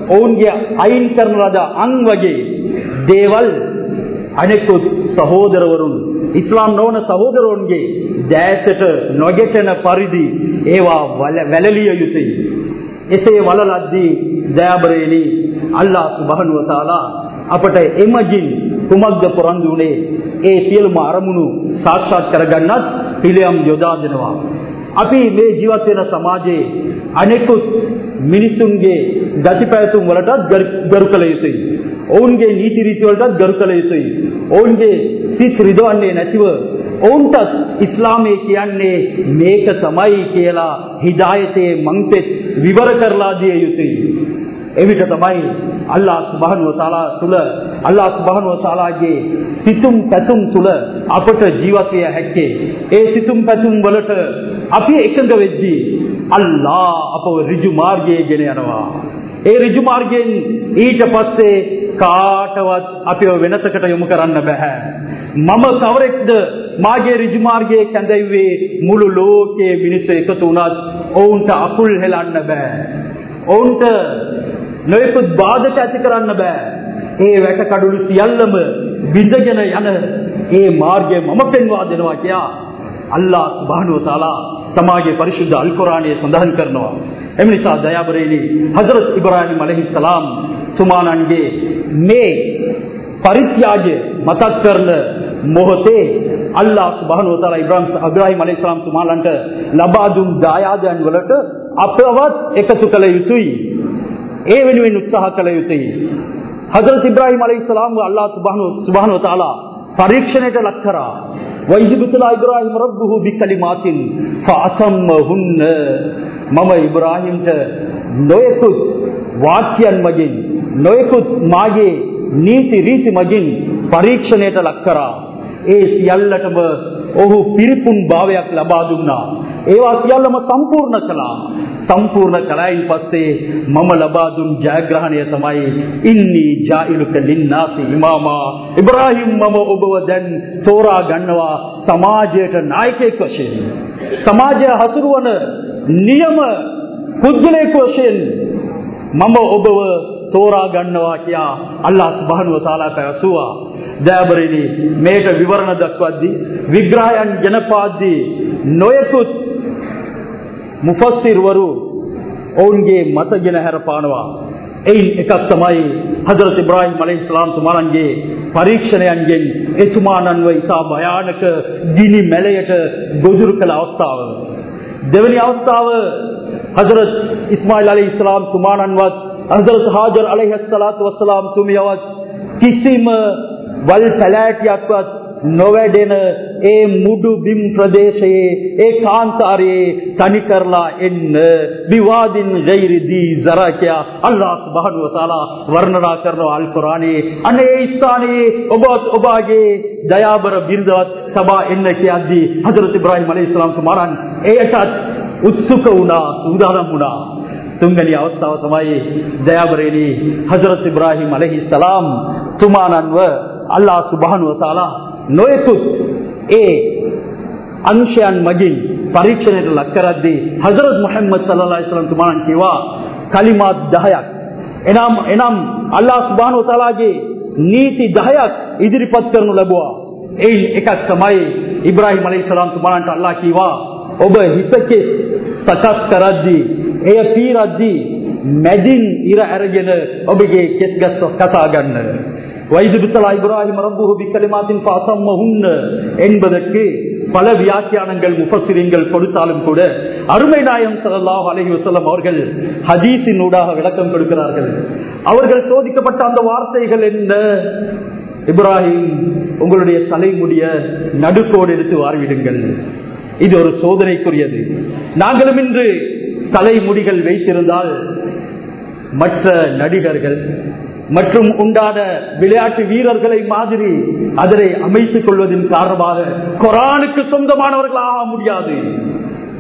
ඔවුන්ගේ අයින් කරන ලද අං වගේ දේවල් අනෙකුත් සහෝදරවරුන් ඉස්ලාම් නොවන සහෝදරවරුන්ගේ දෑසට නොගෙටෙන පරිදි ඒවා වල- වැළලිය යුතුයි. එසේ වලලද්දී දයාබරේලි අල්ලා සුබහනුව තාලා අපට එමගින් කුමක්ද පොරන්දු වුණේ ඒ සියලුම අරමුණු සාක්ෂාත් කරගන්නත් පිළියම් යොදා දෙනවා. අපි මේ ජීවත් වෙන සමාජයේ අනෙකුත් මිනිසුන්ගේ ගති පැවතුම් වලටත් ගරු- ගරු කළ යුතුයි. ඔවුන්ගේ නීති රීති වලටත් ගරු කළ යුතුයි. ඔවුන්ගේ සිත් රිදවන්නේ නැතිව ඔවුන්ටත් ඉස්ලාමයේ කියන්නේ මේක තමයි කියලා හිදායතේ මංපෙත් විවර කරලා දිය යුතුයි. එවිට තමයි අල්ලා සුබහනුව තාලා තුල අල්ලා සුබහනුව තාලාගේ සිතුම් පැතුම් තුල අපට ජීවත් විය හැක්කේ ඒ සිතුම් පැතුම් වලට අපි එකඟ වෙද්දී අල්ලා අපව ඍජු මාර්ගයේ ගෙන යනවා. ඒ ඍජු මාර්ගයෙන් ඊට පස්සේ කාටවත් අපිව වෙනසකට යොමු කරන්න බෑ. මම කවරෙක්ද මාගේ ඍජු මාර්ගයේ කැඳෙව්වේ මුළු ලෝකයේ මිනිස්සු එකතු වුණත් ඔවුන්ට අකුල් හෙලන්න බෑ. ඔවුන්ට නොයෙකුත් බාධක ඇති කරන්න බෑ. ඒ වැට කඩුළු සියල්ලම බිඳගෙන යන ඒ මාර්ගය මම පෙන්වා දෙනවා කියා අල්ලා සුබානුව තාලා තමාගේ පරිශුද්ධ අල් කුරානයේ සඳහන් කරනවා. එම නිසා දයාබරේලි හදරත් ඉබ්‍රාහිම් අලහිස්සලාම් තුමානන්ගේ මේ පරිත්‍යාගය මතක් කරන මොහොතේ අල්ලා සුබහනුව තාලා ඉබ්‍රාහිම් ඉබ්‍රාහිම් අලයිහිස්සලාම් තුමාලන්ට ලබා දුන් දායාදයන් වලට අපවත් එකතු කළ යුතුයි. ඒ වෙනුවෙන් උත්සාහ කළ යුතුයි. හදරත් ඉබ්‍රාහිම් අලයිහිස්සලාම් අල්ලා සුබහනු සුබහනු තාලා පරීක්ෂණයට ලක් කරා. වයිදිබුතලා ඉබ්‍රාහිම් රබ්බුහු බිකලිමාතින් ෆඅතම්මහුන්න මම ඉබ්‍රාහිම්ට නොයෙකුත් වාක්‍යයන් මගින් නොයෙකුත් මාගේ නීති රීති මගින් පරීක්ෂණයට ලක් කරා. ඒ සියල්ලටම ඔහු පිරිපුන් භාවයක් ලබා දුන්නා. ඒවා සියල්ලම සම්පූර්ණ කළා. සම්පූර්ණ කලයින් පස්සේ මම ලබා දුන් ජයග්‍රහණය තමයි ඉන්නී ජායිලුක ලින්නාසි ඉමාමා ඉබ්‍රාහිම් මම ඔබව දැන් තෝරා ගන්නවා සමාජයට නායකයෙක් වශයෙන්. සමාජය හසුරුවන නියම පුද්ගලයෙක් වශයෙන් මම ඔබව තෝරා ගන්නවා කියා අල්ලා සුබහනුව තාලා පැවසුවා. දෑබරෙනි මේට විවරණ දක්වද්දී විග්‍රහයන් ජනපාද්දී නොයෙකුත් මුෆස්සිර්වරු ඔවුන්ගේ මතගෙන හැරපානවා. එයින් එකක් තමයි හදරත් ඉබ්‍රාහිම් අලයිහිස්ලාම් තුමාණන්ගේ පරීක්ෂණයන්ගෙන් එතුමාණන්ව ඉතා භයානක ගිනි මැලයට ගොදුරු කළ අවස්ථාව. දෙවැනි අවස්ථාව හදරත් ඉස්මායිල් අලයිහිස්ලාම් තුමාණන්වත් හසරත් හාජර් අලයිහිස්සලාතු වස්සලාම් තුමියවත් කිසිම වල් පැලෑටියක්වත් නොවැඩෙන ඒ මුඩු බිම් ප්‍රදේශයේ ඒ කාන්තාරයේ තනි කරලා එන්න විවාදින් ගෛරිදී සරකයා අල්ලාහ් සුබ්හානහු වතාලා වර්ණනා කරනවා අල් කුරානයේ අනේ ස්ථානයේ ඔබ ඔබගේ දයාබර බිරිඳවත් සබා එන්න කියද්දී හදරත් ඉබ්‍රාහිම් අලයිහිස්සලාම් තුමාරන් එයටත් උත්සුක වුණා සූදානම් වුණා. තුන්වෙනි අවස්ථාව තමයි දයාබරේනි හදරත් ඉබ්‍රාහිම් අලයිහිස්සලාම් තුමානන්ව අල්ලාහ් සුබ්හානහු වතාලා නොයෙකුත් ඒ අංශයන් මගින් පරීක්ෂණයට ලක් කරද්දී හසරත් මොහම්මද් සල්ලල්ලාහු අලයිහි වසල්ලම් තුමාන් කිව්වා කලිමාත් 10ක් එනම් එනම් අල්ලාහ් සුබ්හානහු වතාලාගේ නීති 10ක් ඉදිරිපත් කරනු ලැබුවා. ඒ එකක් තමයි ඉබ්‍රාහිම් අලයිහිස්සලාම් තුමාන්ට අල්ලාහ් කිව්වා ඔබ හිසකේ සකස් කරද්දී එය පීරද්දී මැදින් ඉර අරගෙන ඔබගේ කෙස් ගස් කසා ගන්න வைதுபித்தலா இப்ராஹிம் ரப்புஹு பிக்கலிமாத்தின் பாசம்மஹுன்ன என்பதற்கு பல வியாக்கியானங்கள் முஃபசிரியங்கள் கொடுத்தாலும் கூட அருமை நாயம் ஸல்லல்லாஹு அலஹி வசலம் அவர்கள் ஹதீஸின் ஊடாக விளக்கம் கொடுக்கிறார்கள் அவர்கள் சோதிக்கப்பட்ட அந்த வார்த்தைகள் என்ன இப்ராஹிம் உங்களுடைய தலைமுடிய நடுக்கோடு எடுத்து வாரிவிடுங்கள் இது ஒரு சோதனைக்குரியது நாங்களும் இன்று தலைமுடிகள் வைத்திருந்தால் மற்ற நடிகர்கள் மற்றும் உண்டான விளையாட்டு வீரர்களை மாதிரி அதனை அமைத்துக் கொள்வதன் காரணமாக கொரானுக்கு சொந்தமானவர்கள் ஆக முடியாது.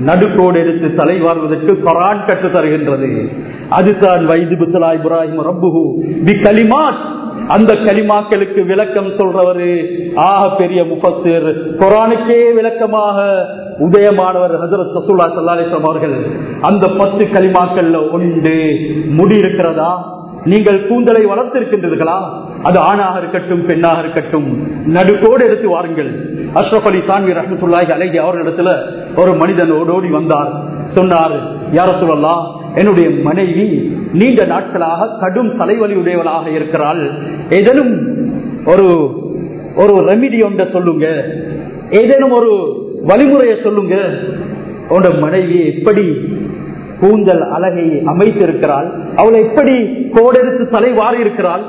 நடுக்கோடு எடுத்து தலை வாழ்வதற்கு கொரான் கற்று தருகின்றது. அதுதான் வைது புத்தலா இப்ராஹிம் ரப்புஹு. தி கலிமாத். அந்த கலிமாக்களுக்கு விளக்கம் சொல்றவரு ஆக பெரிய முஃபசிர் குரானுக்கே விளக்கமாக உதயமானவர் ஹசரத் சசூலா சல்லாலேஸ்வரம் அவர்கள் அந்த பத்து கலிமாக்கள்ல ஒன்று முடி இருக்கிறதா? நீங்கள் கூந்தலை வளர்த்திருக்கின்றீர்களா? அது ஆணாக இருக்கட்டும் பெண்ணாக இருக்கட்டும். நடுக்கோடு எடுத்து வாருங்கள். அஷ்ரப் அலி சான்வி ரஹமத்துல்லாஹி அழகி அவர்களிடத்துல ஒரு மனிதன் ஓடோடி வந்தார். சொன்னார் யார சொல்லலாம் என்னுடைய மனைவி நீண்ட நாட்களாக கடும் தலைவலி உடையவளாக இருக்கிறாள். ஏதேனும் ஒரு ஒரு ரெமிடி ஒன்றை சொல்லுங்க. ஏதேனும் ஒரு வழிமுறையை சொல்லுங்க. உன்னோட மனைவி எப்படி கூந்தல் அழகை அமைத்திருக்கிறாள். அவளை எப்படி கோடெடுத்து தலை வாரி இருக்கிறாள்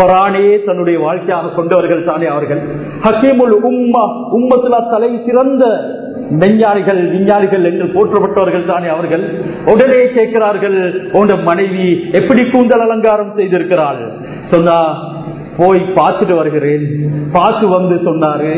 கொரானே தன்னுடைய வாழ்க்கையாக கொண்டவர்கள் தானே அவர்கள். ஹக்கீமுல் உம்மா உம்மத்துல தலை சிறந்த மெஞ்ஞானிகள் விஞ்ஞானிகள் என்று போற்றப்பட்டவர்கள் தானே அவர்கள். உடனே கேட்கிறார்கள் உன் மனைவி எப்படி கூந்தல் அலங்காரம் செய்திருக்கிறாள்? சொன்னா போய் பார்த்துட்டு வருகிறேன். பார்த்து வந்து சொன்னாரு.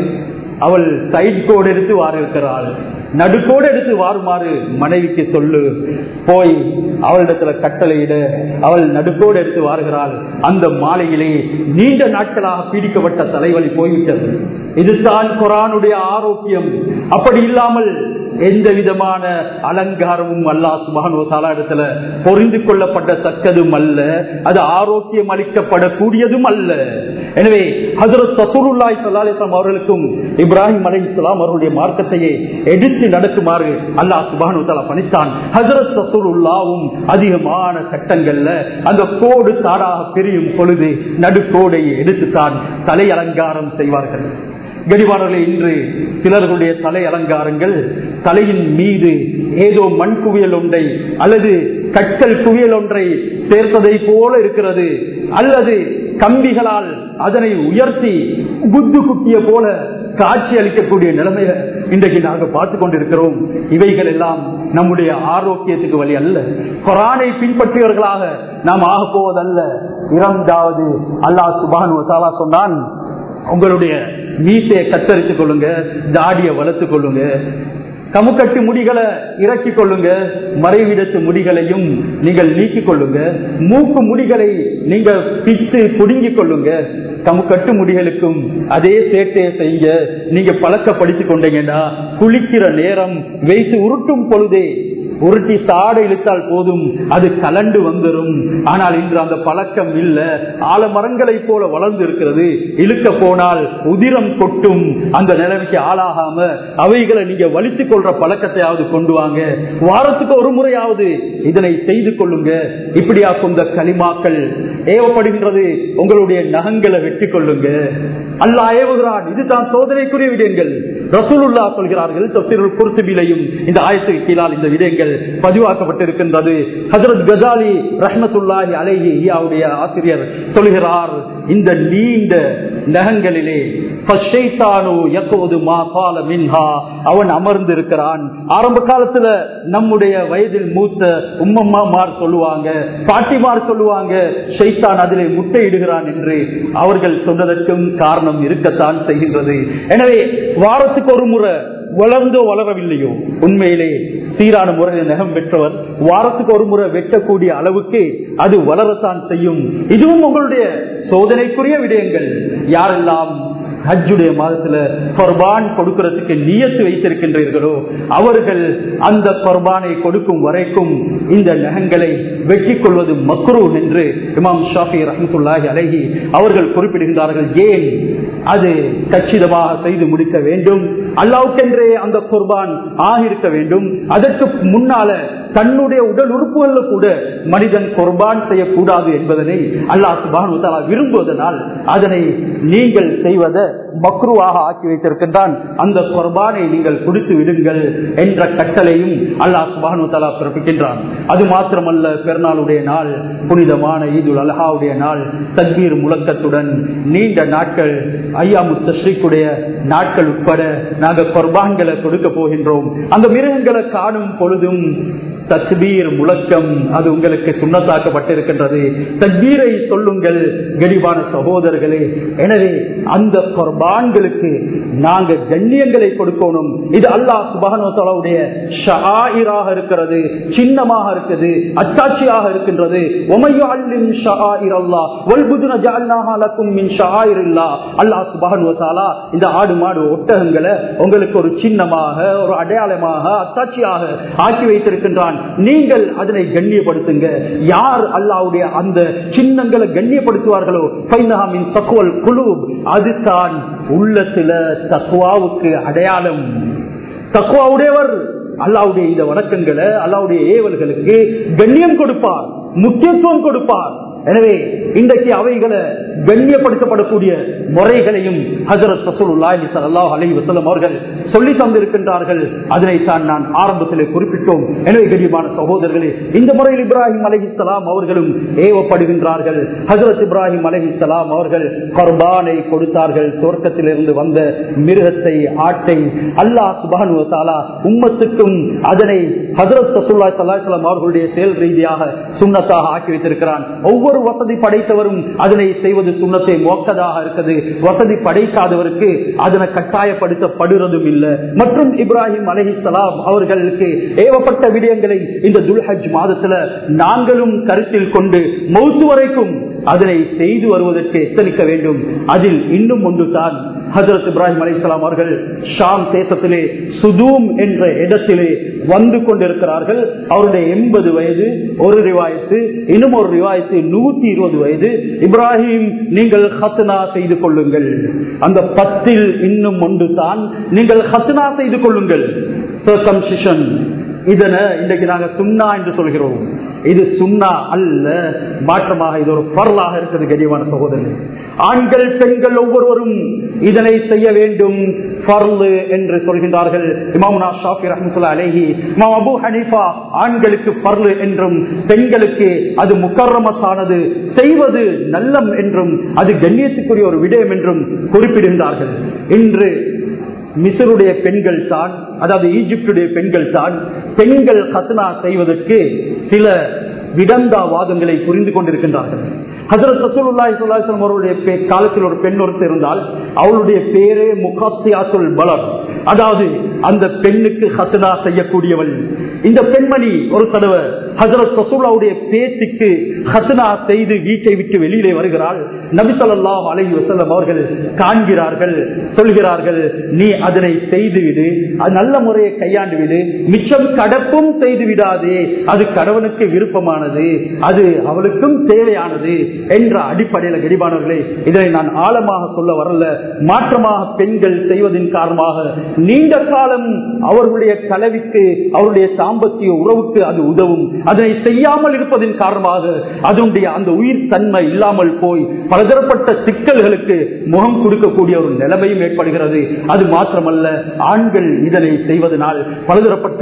அவள் சைட் கோடு எடுத்து வாரிருக்கிறாள். நடுக்கோடு எடுத்து வாருமாறு மனைவிக்கு சொல்லு. போய் அவளிடத்துல கட்டளையிட அவள் நடுக்கோடு எடுத்து வாருகிறாள். அந்த மாலையிலே நீண்ட நாட்களாக பீடிக்கப்பட்ட தலைவலி போய்விட்டது. இதுதான் குரானுடைய ஆரோக்கியம். அப்படி இல்லாமல் எந்த விதமான அலங்காரமும் அல்லா சுபானுவசாலா இடத்துல பொறிந்து கொள்ளப்பட்ட தக்கதும் அல்ல அது ஆரோக்கியம் அளிக்கப்படக்கூடியதும் அல்ல. எனவே ஹசரத் சசூருல்லாய் அவர்களுக்கும் இப்ராஹிம் அலி இஸ்லாம் அவருடைய மார்க்கத்தையே எடுத்து நடத்துமாறு அல்லாஹ் சுபானுவசாலா பணித்தான். ஹசரத் சசூருல்லாவும் அதிகமான சட்டங்கள்ல அந்த கோடு தாராக பிரியும் பொழுது நடுக்கோடையை எடுத்துத்தான் தலை அலங்காரம் செய்வார்கள். கடிவாரர்களே இன்று சிலர்களுடைய தலை அலங்காரங்கள் தலையின் மீது ஏதோ மண் குவியல் ஒன்றை அல்லது கற்கள் குவியல் ஒன்றை சேர்த்ததை போல இருக்கிறது. அல்லது கம்பிகளால் அதனை உயர்த்தி குத்து குட்டிய போல காட்சி அளிக்கக்கூடிய நிலைமையை இன்றைக்கு நாங்கள் பார்த்து கொண்டிருக்கிறோம். இவைகள் எல்லாம் நம்முடைய ஆரோக்கியத்துக்கு வழி அல்ல. கொரானை பின்பற்றியவர்களாக நாம் ஆக போவதல்ல. இரண்டாவது அல்லாஹ் சுபானு சொன்னான் உங்களுடைய மீசையை கத்தரித்து கொள்ளுங்க தாடியை வளர்த்து கொள்ளுங்க. கமுக்கட்டு முடிகளை இறக்கி கொள்ளுங்க மறைவிடத்து முடிகளையும் நீங்கள் நீக்கிக் கொள்ளுங்க. மூக்கு முடிகளை நீங்கள் பித்து புடுங்கிக் கொள்ளுங்க. கமுக்கட்டு முடிகளுக்கும் அதே சேட்டையை செய்ய நீங்க பழக்கப்படுத்திக் கொண்டீங்கன்னா குளிக்கிற நேரம் வைத்து உருட்டும் பொழுதே உருட்டி சாடை இழுத்தால் போதும் அது கலண்டு வந்துடும் ஆனால் இன்று அந்த பழக்கம் இல்ல. ஆலமரங்களை போல வளர்ந்து இருக்கிறது இழுக்க போனால் உதிரம் கொட்டும். அந்த நிலைமைக்கு ஆளாகாம அவைகளை நீங்க வலித்துக் கொள்ற பழக்கத்தையாவது கொண்டு வாங்க. வாரத்துக்கு ஒரு முறையாவது இதனை செய்து கொள்ளுங்க. இப்படியா இந்த களிமாக்கள் ஏவப்படுகின்றது. உங்களுடைய நகங்களை வெட்டி கொள்ளுங்க. அல்லா ஏவுகிறான். இதுதான் சோதனைக்குரிய விடயங்கள். ரசூலுல்லா சொல்கிறார்கள் தப்சீருல் குர்துபிலையும் இந்த ஆயத்துக்கு கீழால் இந்த விடயங்கள். பதிவாக்கப்பட்டிருக்கின்றது. ஹசரத் கஜாலி ரஹ்மத்துல்லாஹி அலேஹி ஐயாவுடைய ஆசிரியர் சொல்கிறார் இந்த நீண்ட நகங்களிலே ஃபஷ்ஷைத்தானு யக்வது மா அவன் அமர்ந்திருக்கிறான். ஆரம்ப காலத்துல நம்முடைய வயதில் மூத்த உம்மம்மாமார் சொல்லுவாங்க பாட்டிமார் சொல்லுவாங்க ஷைத்தான் அதிலே முட்டையிடுகிறான் என்று அவர்கள் சொன்னதற்கும் காரணம் இருக்கத்தான் செய்கின்றது. எனவே வாரத்துக்கு ஒரு முறை வளர்ந்தோ வளரவில்லையோ? உண்மையிலே சீரான முறையில் நகம் பெற்றவர் வாரத்துக்கு ஒரு முறை வெட்டக்கூடிய அளவுக்கு அது வளரத்தான் செய்யும். இதுவும் உங்களுடைய சோதனைக்குரிய விடயங்கள். யாரெல்லாம் ஹஜ்ஜுடைய மாதத்துல கொர்பான் கொடுக்கிறதுக்கு நியத்து வைத்திருக்கின்றீர்களோ அவர்கள் அந்த கொர்பானை கொடுக்கும் வரைக்கும் இந்த நகங்களை வெற்றி கொள்வது மக்ரூ என்று இமாம் ஷாஃபி ரஹமத்துல்லாஹி அலஹி அவர்கள் குறிப்பிடுகின்றார்கள். ஏன்? அது கச்சிதமாக செய்து முடிக்க வேண்டும். அல்லாவுக்கென்றே அந்த குர்பான் ஆகியிருக்க வேண்டும். அதற்கு முன்னால தன்னுடைய உடல் உறுப்புகள்ல கூட மனிதன் குர்பான் செய்யக்கூடாது என்பதனை அல்லாஹ் சுபானு விரும்புவதனால் அதனை நீங்கள் செய்வதை மக்ருவாக ஆக்கி வைத்திருக்கின்றான். அந்த குர்பானை நீங்கள் கொடுத்து விடுங்கள் என்ற கட்டளையும் அல்லாஹ் சுபானு தலா பிறப்பிக்கின்றான். அது மாத்திரமல்ல பெருநாளுடைய நாள் புனிதமான ஈதுல் அல்ஹாவுடைய நாள் தக்பீர் முழக்கத்துடன் நீண்ட நாட்கள் ஐயா முத்தஸ்ரீக்குடைய நாட்கள் உட்பட நாங்கள் குர்பான்களை கொடுக்க போகின்றோம். அந்த மிருகங்களை காணும் பொழுதும் தக்பீர் முழக்கம் அது உங்களுக்கு சுண்ணத்தாக்கப்பட்டிருக்கின்றது. தக்பீரை சொல்லுங்கள் கடிவான சகோதரர்களே. எனவே அந்த குர்பான்களுக்கு நாங்க கண்ணியங்களை கொடுக்கணும். இது அல்லாஹ் சுபானுடைய ஷாயிராக இருக்கிறது சின்னமாக இருக்குது அத்தாட்சியாக இருக்கின்றது. இந்த ஆடு மாடு ஒட்டகங்களை உங்களுக்கு ஒரு சின்னமாக ஒரு அடையாளமாக அத்தாட்சியாக ஆக்கி வைத்திருக்கின்றான். நீங்கள் அதனை கண்ணியப்படுத்துங்க. யார் அல்லாவுடைய அந்த சின்னங்களை கண்ணியப்படுத்துவார்களோ? குழு அதுதான் உள்ளத்துல தக்குவாவுக்கு அடையாளம். தக்குவாவுடையவர் அல்லாவுடைய இந்த வணக்கங்களை அல்லாவுடைய ஏவல்களுக்கு கண்ணியம் கொடுப்பார் முக்கியத்துவம் கொடுப்பார். எனவே இன்றைக்கு அவைகளை கண்ணியப்படுத்தப்படக்கூடிய முறைகளையும் ஹசரத் ரசூலுல்லாஹி அவர்கள் சொல்லி தந்திருக்கின்றார்கள். அதனைத்தான் நான் ஆரம்பத்திலே குறிப்பிட்டோம். எனவே கண்ணியமான சகோதரர்களே இந்த முறையில் இப்ராஹிம் அலைஹிஸ்ஸலாம் அவர்களும் ஏவப்படுகின்றார்கள். ஹசரத் இப்ராஹிம் அலைஹிஸ்ஸலாம் அவர்கள் கர்பானை கொடுத்தார்கள். சொர்க்கத்திலிருந்து வந்த மிருகத்தை ஆட்டை அல்லாஹ் சுப்ஹானஹு உம்மத்துக்கும் அதனை ஹசரத் ரசூலுல்லாஹி ஸல்லல்லாஹு அவர்களுடைய செயல் ரீதியாக சுன்னத்தாக ஆக்கி வைத்திருக்கிறான். ஒவ்வொரு ஒவ்வொரு வசதி படைத்தவரும் அதனை செய்வது சுண்ணத்தை மோக்கதாக இருக்குது. வசதி படைக்காதவருக்கு அதனை கட்டாயப்படுத்தப்படுறதும் இல்லை. மற்றும் இப்ராஹிம் அலஹி சலாம் அவர்களுக்கு ஏவப்பட்ட விடயங்களை இந்த துல்ஹஜ் மாதத்துல நாங்களும் கருத்தில் கொண்டு மௌத்து வரைக்கும் அதனை செய்து வருவதற்கு எத்தனிக்க வேண்டும். அதில் இன்னும் ஒன்றுதான் ஹசரத் இப்ராஹிம் அலிஸ்லாம் அவர்கள் ஷாம் தேசத்திலே சுதூம் என்ற இடத்திலே வந்து கொண்டிருக்கிறார்கள். அவருடைய எண்பது வயது ஒரு ரிவாயத்து இன்னும் ஒரு ரிவாயத்து நூத்தி இருபது வயது. இப்ராஹிம் நீங்கள் ஹத்னா செய்து கொள்ளுங்கள். அந்த பத்தில் இன்னும் ஒன்று தான் நீங்கள் ஹத்னா செய்து கொள்ளுங்கள். இதனை இன்றைக்கு நாங்கள் சுண்ணா என்று சொல்கிறோம். இது சுண்ணா அல்ல. மாற்றமாக இது ஒரு பரலாக இருக்கிறது கடிவான சகோதரன் ஆண்கள் பெண்கள் ஒவ்வொருவரும் இதனை செய்ய வேண்டும். பர்லு என்று சொல்கின்றார்கள். இமாமுனா ஷாஃபி ரஹமத்துல்லா அலேஹி இமாம் அபு ஹனீஃபா ஆண்களுக்கு பர்லு என்றும் பெண்களுக்கு அது முக்கரமத்தானது செய்வது நல்லம் என்றும் அது கண்ணியத்துக்குரிய ஒரு விடயம் என்றும் குறிப்பிடுகின்றார்கள். இன்று மிசருடைய பெண்கள் தான் அதாவது ஈஜிப்டுடைய பெண்கள் தான் பெண்கள் ஹத்னா செய்வதற்கு சில விடந்தாவாதங்களை புரிந்து கொண்டிருக்கின்றார்கள். ஹசரத் ரசூலுல்லாஹி ஸல்லல்லாஹு அவருடைய காலத்தில் ஒரு பெண் ஒருத்தர் இருந்தால் அவளுடைய பேரே முகாசியாசுல் பலர். அதாவது அந்த பெண்ணுக்கு ஹசனா செய்யக்கூடியவள். இந்த பெண்மணி ஒரு தடவை ஹசரத் ரசூல்லாவுடைய பேச்சுக்கு ஹசனா செய்து வீட்டை விட்டு வெளியிலே வருகிறாள். நபிசல்லாம் அலை அலைஹி அவர்கள் காண்கிறார்கள் சொல்கிறார்கள் நீ அதனை செய்துவிடு அது நல்ல முறையை கையாண்டு விடு மிச்சம் கடப்பும் செய்து விடாதே அது கடவுனுக்கு விருப்பமானது அது அவளுக்கும் தேவையானது என்ற அடிப்படையில் கடிபானவர்களே இதனை நான் ஆழமாக சொல்ல வரல. மாற்றமாக பெண்கள் செய்வதன் காரணமாக நீண்ட காலம் அவர்களுடைய கலவிக்கு அவருடைய சாம்பத்திய உறவுக்கு அது உதவும். அதனை செய்யாமல் இருப்பதன் காரணமாக அதனுடைய அந்த உயிர் தன்மை இல்லாமல் போய் பலதரப்பட்ட சிக்கல்களுக்கு முகம் கொடுக்கக்கூடிய ஒரு நிலைமையும் ஏற்படுகிறது. அது மாத்திரமல்ல ஆண்கள் இதனை செய்வதனால் பலதரப்பட்ட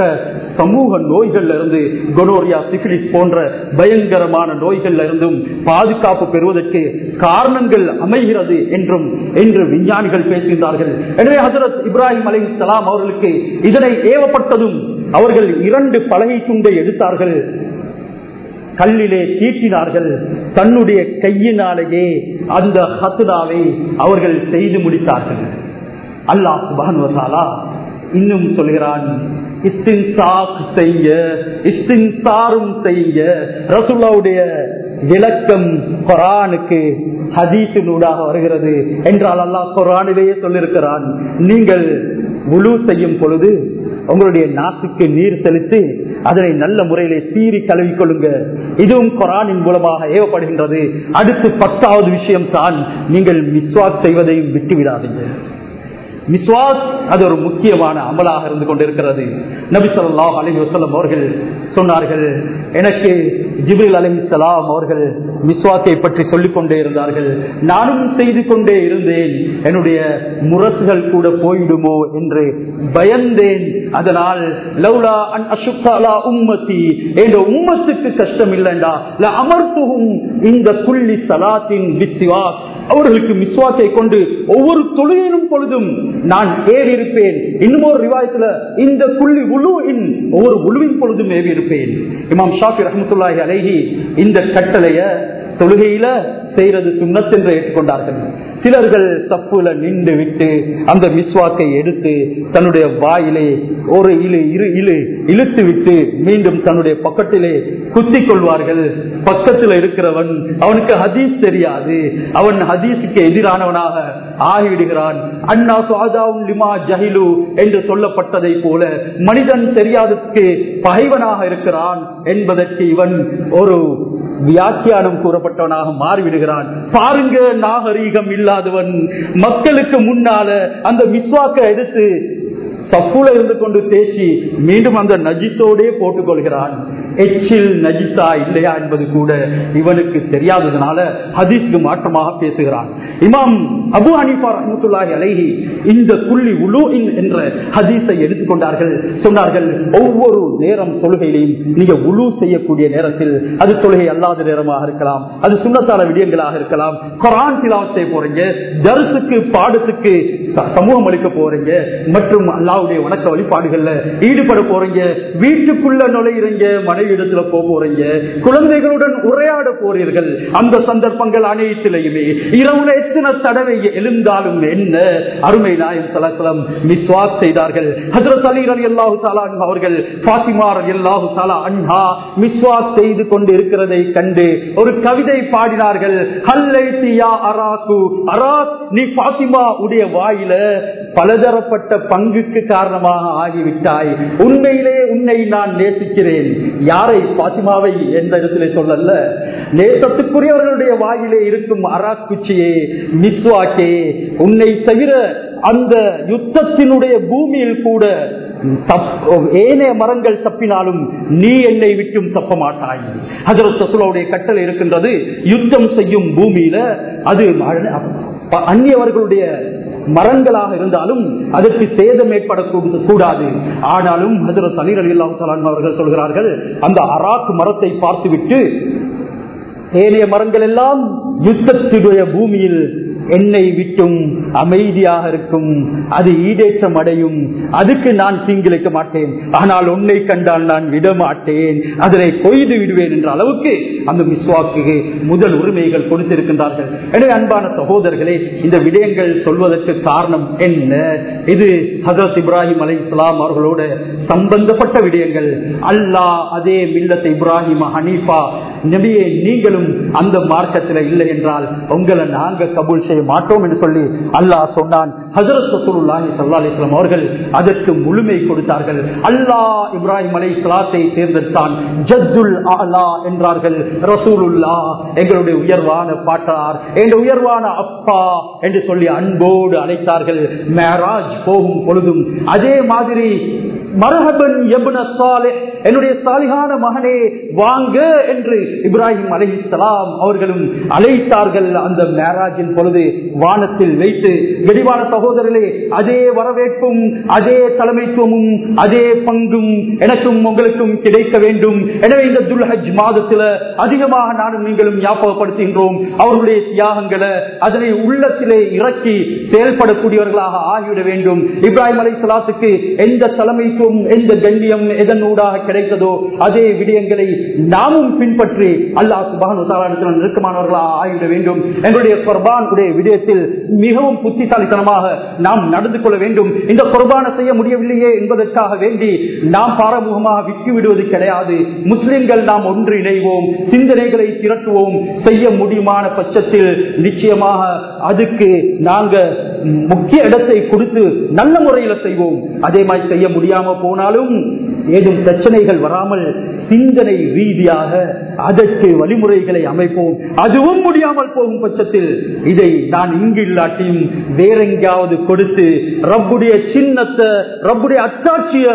சமூக நோய்கள்ல இருந்து கொனோரியா சிபிலிஸ் போன்ற பயங்கரமான நோய்கள்ல இருந்தும் பாதுகாப்பு பெறுவதற்கு காரணங்கள் அமைகிறது என்றும் என்று விஞ்ஞானிகள் பேசுகின்றார்கள். எனவே ஹசரத் இப்ராஹிம் அலி அவர்களுக்கு அவர்களுக்கு இதனை ஏவப்பட்டதும் அவர்கள் இரண்டு பலகை துண்டை எடுத்தார்கள். கல்லிலே தீட்டினார்கள். தன்னுடைய கையினாலேயே அந்த ஹசுனாவை அவர்கள் செய்து முடித்தார்கள். அல்லாஹ் சுபானுவதாலா இன்னும் சொல்கிறான் இஸ்தின்சாக் செய்ய செய்ய. ரசுல்லாவுடைய விளக்கம் குரானுக்கு ஹதீசினூடாக வருகிறது என்றால் அல்லாஹ் குரானிலேயே சொல்லியிருக்கிறான். நீங்கள் உழு செய்யும் பொழுது உங்களுடைய நாட்டுக்கு நீர் செலுத்தி அதனை நல்ல முறையிலே சீறி கழுவிக் கொள்ளுங்க இதுவும் குரானின் மூலமாக ஏவப்படுகின்றது. அடுத்து பத்தாவது விஷயம் தான் நீங்கள் மிஸ்வாக் செய்வதையும் விட்டு விடாதீங்க மிஸ்வாஸ் அது ஒரு முக்கியமான அமலாக இருந்து கொண்டிருக்கிறது. நபிசல்லாஹ் அலி வசலம் அவர்கள் சொன்னார்கள் எனக்கு ஜிபில் அலிசலாம் அவர்கள் மிஸ்வாக்கை பற்றி சொல்லிக் கொண்டே இருந்தார்கள். நானும் செய்து கொண்டே இருந்தேன். என்னுடைய முரசுகள் கூட போய்விடுமோ என்று பயந்தேன். அதனால் லவ்லா அன் அசுக்காலா உம்மத்தி. என்ற உம்மத்துக்கு கஷ்டம் இல்லைண்டா அமர்த்துகும் இந்த புள்ளி சலாத்தின் விஸ்வாஸ் அவர்களுக்கு மிஸ்வாசை கொண்டு ஒவ்வொரு தொழுகையிலும் பொழுதும் நான் ஏறி இருப்பேன் இன்னும் ஒரு ரிவாயத்துல இந்த புள்ளி உழுவின் ஒவ்வொரு உழுவின் பொழுதும் ஏறி இருப்பேன் இமாம் ஷாஃபி ரஹமத்துல்லாஹி அலைஹி இந்த கட்டளைய தொழுகையில செய்யறது சுண்ணத் என்று ஏற்றுக்கொண்டார்கள். சிலர்கள் தப்புல நின்று விட்டு அந்த மிஸ்வாக்கை எடுத்து தன்னுடைய வாயிலே ஒரு இழு இரு இழு இழுத்து விட்டு மீண்டும் தன்னுடைய பக்கத்திலே குத்திக் கொள்வார்கள். பக்கத்தில் இருக்கிறவன் அவனுக்கு ஹதீஸ் தெரியாது. அவன் ஹதீஸுக்கு எதிரானவனாக ஆகிவிடுகிறான். அண்ணா சுவாதாவும் லிமா ஜஹிலு என்று சொல்லப்பட்டதை போல மனிதன் தெரியாததுக்கு பகைவனாக இருக்கிறான் என்பதற்கு இவன் ஒரு வியாக்கியானம் கூறப்பட்டவனாக மாறிவிடுகிறான். பாருங்க நாகரீகம் இல்லாதவன். மக்களுக்கு முன்னால அந்த விஸ்வாக்க எடுத்து சப்புல இருந்து கொண்டு தேய்ச்சி மீண்டும் அந்த நஜித்தோடே போட்டுக் கொள்கிறான் எச்சில் நஜிசா இல்லையா என்பது கூட இவனுக்கு தெரியாததுனால ஹதீஸ்க்கு மாற்றமாக பேசுகிறான். இமாம் அபு ஹனீஃபா ரஹமத்துல்லாஹி அலைஹி இந்த புள்ளி உலு என்ற ஹதீஸை எடுத்துக்கொண்டார்கள். சொன்னார்கள் ஒவ்வொரு நேரம் தொழுகையிலையும் நீங்க உலு செய்யக்கூடிய நேரத்தில் அது தொழுகை அல்லாத நேரமாக இருக்கலாம் அது சுண்ணத்தால விடயங்களாக இருக்கலாம் கொரான் திலாவத் செய்ய போறீங்க தரிசுக்கு பாடத்துக்கு சமூகம் அளிக்க போறீங்க மற்றும் அல்லாவுடைய வணக்க வழிபாடுகள்ல ஈடுபட போறீங்க வீட்டுக்குள்ள நுழையிறீங்க மனைவி இடத்துல போக போறீங்க? குழந்தைகளுடன் உரையாட போறீர்கள். அந்த சந்தர்ப்பங்கள் அனைத்திலையுமே. இரவுல எத்தனை தடவை எழுந்தாலும் என்ன? அருமை நாயம் சலசலம் மிஸ்வாக் செய்தார்கள். ஹசரத் அலி அலி அல்லாஹு தாலா அவர்கள் பாத்திமார் அலி அல்லாஹு தாலா அன்ஹா மிஸ்வாக் செய்து கொண்டு இருக்கிறதை கண்டு ஒரு கவிதை பாடினார்கள். ஹல்லைத்தியா அராக்கு? அராக் நீ பாத்திமா உடைய வாயில பலதரப்பட்ட பங்குக்கு காரணமாக ஆகிவிட்டாய். உண்மையிலே உன்னை நான் நேசிக்கிறேன். யாரை பாத்திமாவை எந்த இடத்திலே சொல்லல நேசத்துக்குரியவர்களுடைய வாயிலே இருக்கும் அராக்குச்சியே மிஸ்வாக்கே உன்னை தவிர அந்த யுத்தத்தினுடைய பூமியில் கூட ஏனைய மரங்கள் தப்பினாலும் நீ என்னை விட்டும் தப்ப மாட்டாய் ஹசரத் கட்டளை இருக்கின்றது யுத்தம் செய்யும் பூமியில அது அந்நியவர்களுடைய மரங்களாக இருந்தாலும் அதற்கு சேதம் ஏற்படக்கூடாது ஆனாலும் ஹசரத் அலி அலி அவர்கள் சொல்கிறார்கள் அந்த அராக் மரத்தை பார்த்துவிட்டு ஏனைய மரங்கள் எல்லாம் யுத்தத்துடைய பூமியில் என்னை விட்டும் அமைதியாக இருக்கும். அது ஈடேற்றம் அடையும். அதுக்கு நான் தீங்கிழைக்க மாட்டேன். ஆனால் உன்னை கண்டால் நான் விட மாட்டேன். அதனை கொய்து விடுவேன் என்ற அளவுக்கு அந்த மிஸ்வாக்கு முதல் உரிமைகள் கொடுத்திருக்கின்றார்கள். எனவே அன்பான சகோதரர்களே இந்த விடயங்கள் சொல்வதற்கு காரணம் என்ன? இது ஹசரத் இப்ராஹிம் அலை இஸ்லாம் அவர்களோட சம்பந்தப்பட்ட விடயங்கள். அல்லாஹ் அதே மில்லத் இப்ராஹிம் ஹனீஃபா நபியை நீங்களும் அந்த மார்க்கத்தில் இல்லை என்றால் உங்களை நாங்க கபூல் செய்ய மாட்டோம் என்று சொல்லி அல்லாஹ் சொன்னான். ஹசரத் அவர்கள் அதற்கு முழுமை கொடுத்தார்கள். அல்லாஹ் இப்ராஹிம் அலை சலாத்தை தேர்ந்தெடுத்தான். ஜத்துல் ஆலா என்றார்கள். ரசூலுல்லா எங்களுடைய உயர்வான பாட்டார் எங்க உயர்வான அப்பா என்று சொல்லி அன்போடு அழைத்தார்கள். மேராஜ் போகும் பொழுதும் அதே மாதிரி மரஹபன் என்னுடைய சாலிகான மகனே வாங்க என்று இப்ராஹிம் அலைஹிஸ்ஸலாம் அவர்களும் அழைத்தார்கள். அந்த மேராஜின் பொழுது வானத்தில் வைத்து கெடிவான சகோதரர்களே அதே வரவேற்பும் அதே தலைமைத்துவமும் அதே பங்கும் எனக்கும் உங்களுக்கும் கிடைக்க வேண்டும். எனவே இந்த துல்ஹஜ் மாதத்தில் அதிகமாக நானும் நீங்களும் ஞாபகப்படுத்துகின்றோம். அவர்களுடைய தியாகங்களை அதனை உள்ளத்திலே இறக்கி செயல்படக்கூடியவர்களாக ஆகிவிட வேண்டும். இப்ராஹிம் அலை சலாத்துக்கு எந்த தலைமைத்துவம் எந்த கண்ணியம் எதனூடாக கிடைத்ததோ அதே விடயங்களை நாமும் பின்பற்றி அல்லாஹ் சுபான் நெருக்கமானவர்களாக ஆகிவிட வேண்டும். எங்களுடைய குர்பான் உடைய விடயத்தில் மிகவும் புத்திசாலித்தனமாக நாம் நடந்து கொள்ள வேண்டும். இந்த குர்பானை செய்ய முடியவில்லையே என்பதற்காக வேண்டி நாம் பாரமுகமாக விட்டுவிடுவது கிடையாது. முஸ்லிம்கள் நாம் ஒன்று இணைவோம் சிந்தனைகளை திரட்டுவோம். செய்ய முடியுமான பட்சத்தில் நிச்சயமாக அதுக்கு நாங்கள் முக்கிய இடத்தை கொடுத்து நல்ல முறையில் செய்வோம். அதே மாதிரி செய்ய முடியாமல் போனாலும் ஏதும் பிரச்சனைகள் வராமல் சிந்தனை ரீதியாக அதற்கு வழிமுறைகளை அமைப்போம். அதுவும் முடியாமல் போகும் பட்சத்தில் இதை நான் இங்கு இல்லாட்டியும் வேறெங்காவது கொடுத்து ரப்புடைய சின்னத்தை ரப்புடைய அத்தாட்சிய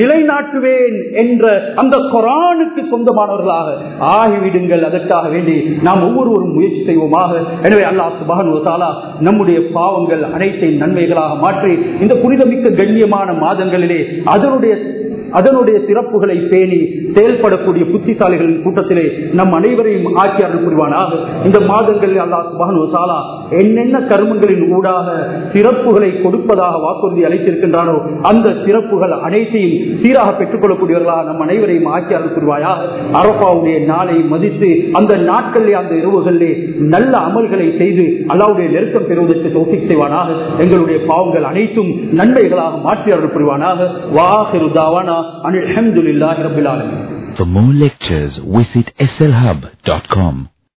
நிலைநாட்டுவேன் என்ற அந்த குரானுக்கு சொந்தமானவர்களாக ஆகிவிடுங்கள். அதற்காக வேண்டி நாம் ஒவ்வொருவரும் முயற்சி செய்வோமாக. எனவே அல்லாஹ் சுபான் தாலா நம்முடைய பாவங்கள் அனைத்தையும் நன்மைகளாக மாற்றி இந்த புனிதமிக்க கண்ணியமான மாதங்களிலே அதனுடைய அதனுடைய சிறப்புகளை பேணி செயல்படக்கூடிய புத்திசாலிகளின் கூட்டத்திலே நம் அனைவரையும் ஆட்சி அருள் புரிவானாக. இந்த மாதங்களில் அல்லா சுபானு சாலா என்னென்ன கர்மங்களின் ஊடாக சிறப்புகளை கொடுப்பதாக வாக்குறுதி அளித்திருக்கின்றானோ அந்த சிறப்புகள் அனைத்தையும் சீராக பெற்றுக்கொள்ளக்கூடியவர்களாக நம் அனைவரையும் ஆட்சி அருள் அரப்பாவுடைய நாளை மதித்து அந்த நாட்களிலே அந்த இரவுகளிலே நல்ல அமல்களை செய்து அல்லாவுடைய நெருக்கம் பெறுவதற்கு தோப்பிக் செய்வானாக. எங்களுடைய பாவங்கள் அனைத்தும் நன்மைகளாக மாற்றி அருள் புரிவானாக. வாஹிரு And Alhamdulillah Rabbil Alameen. For more lectures, visit slhub.com.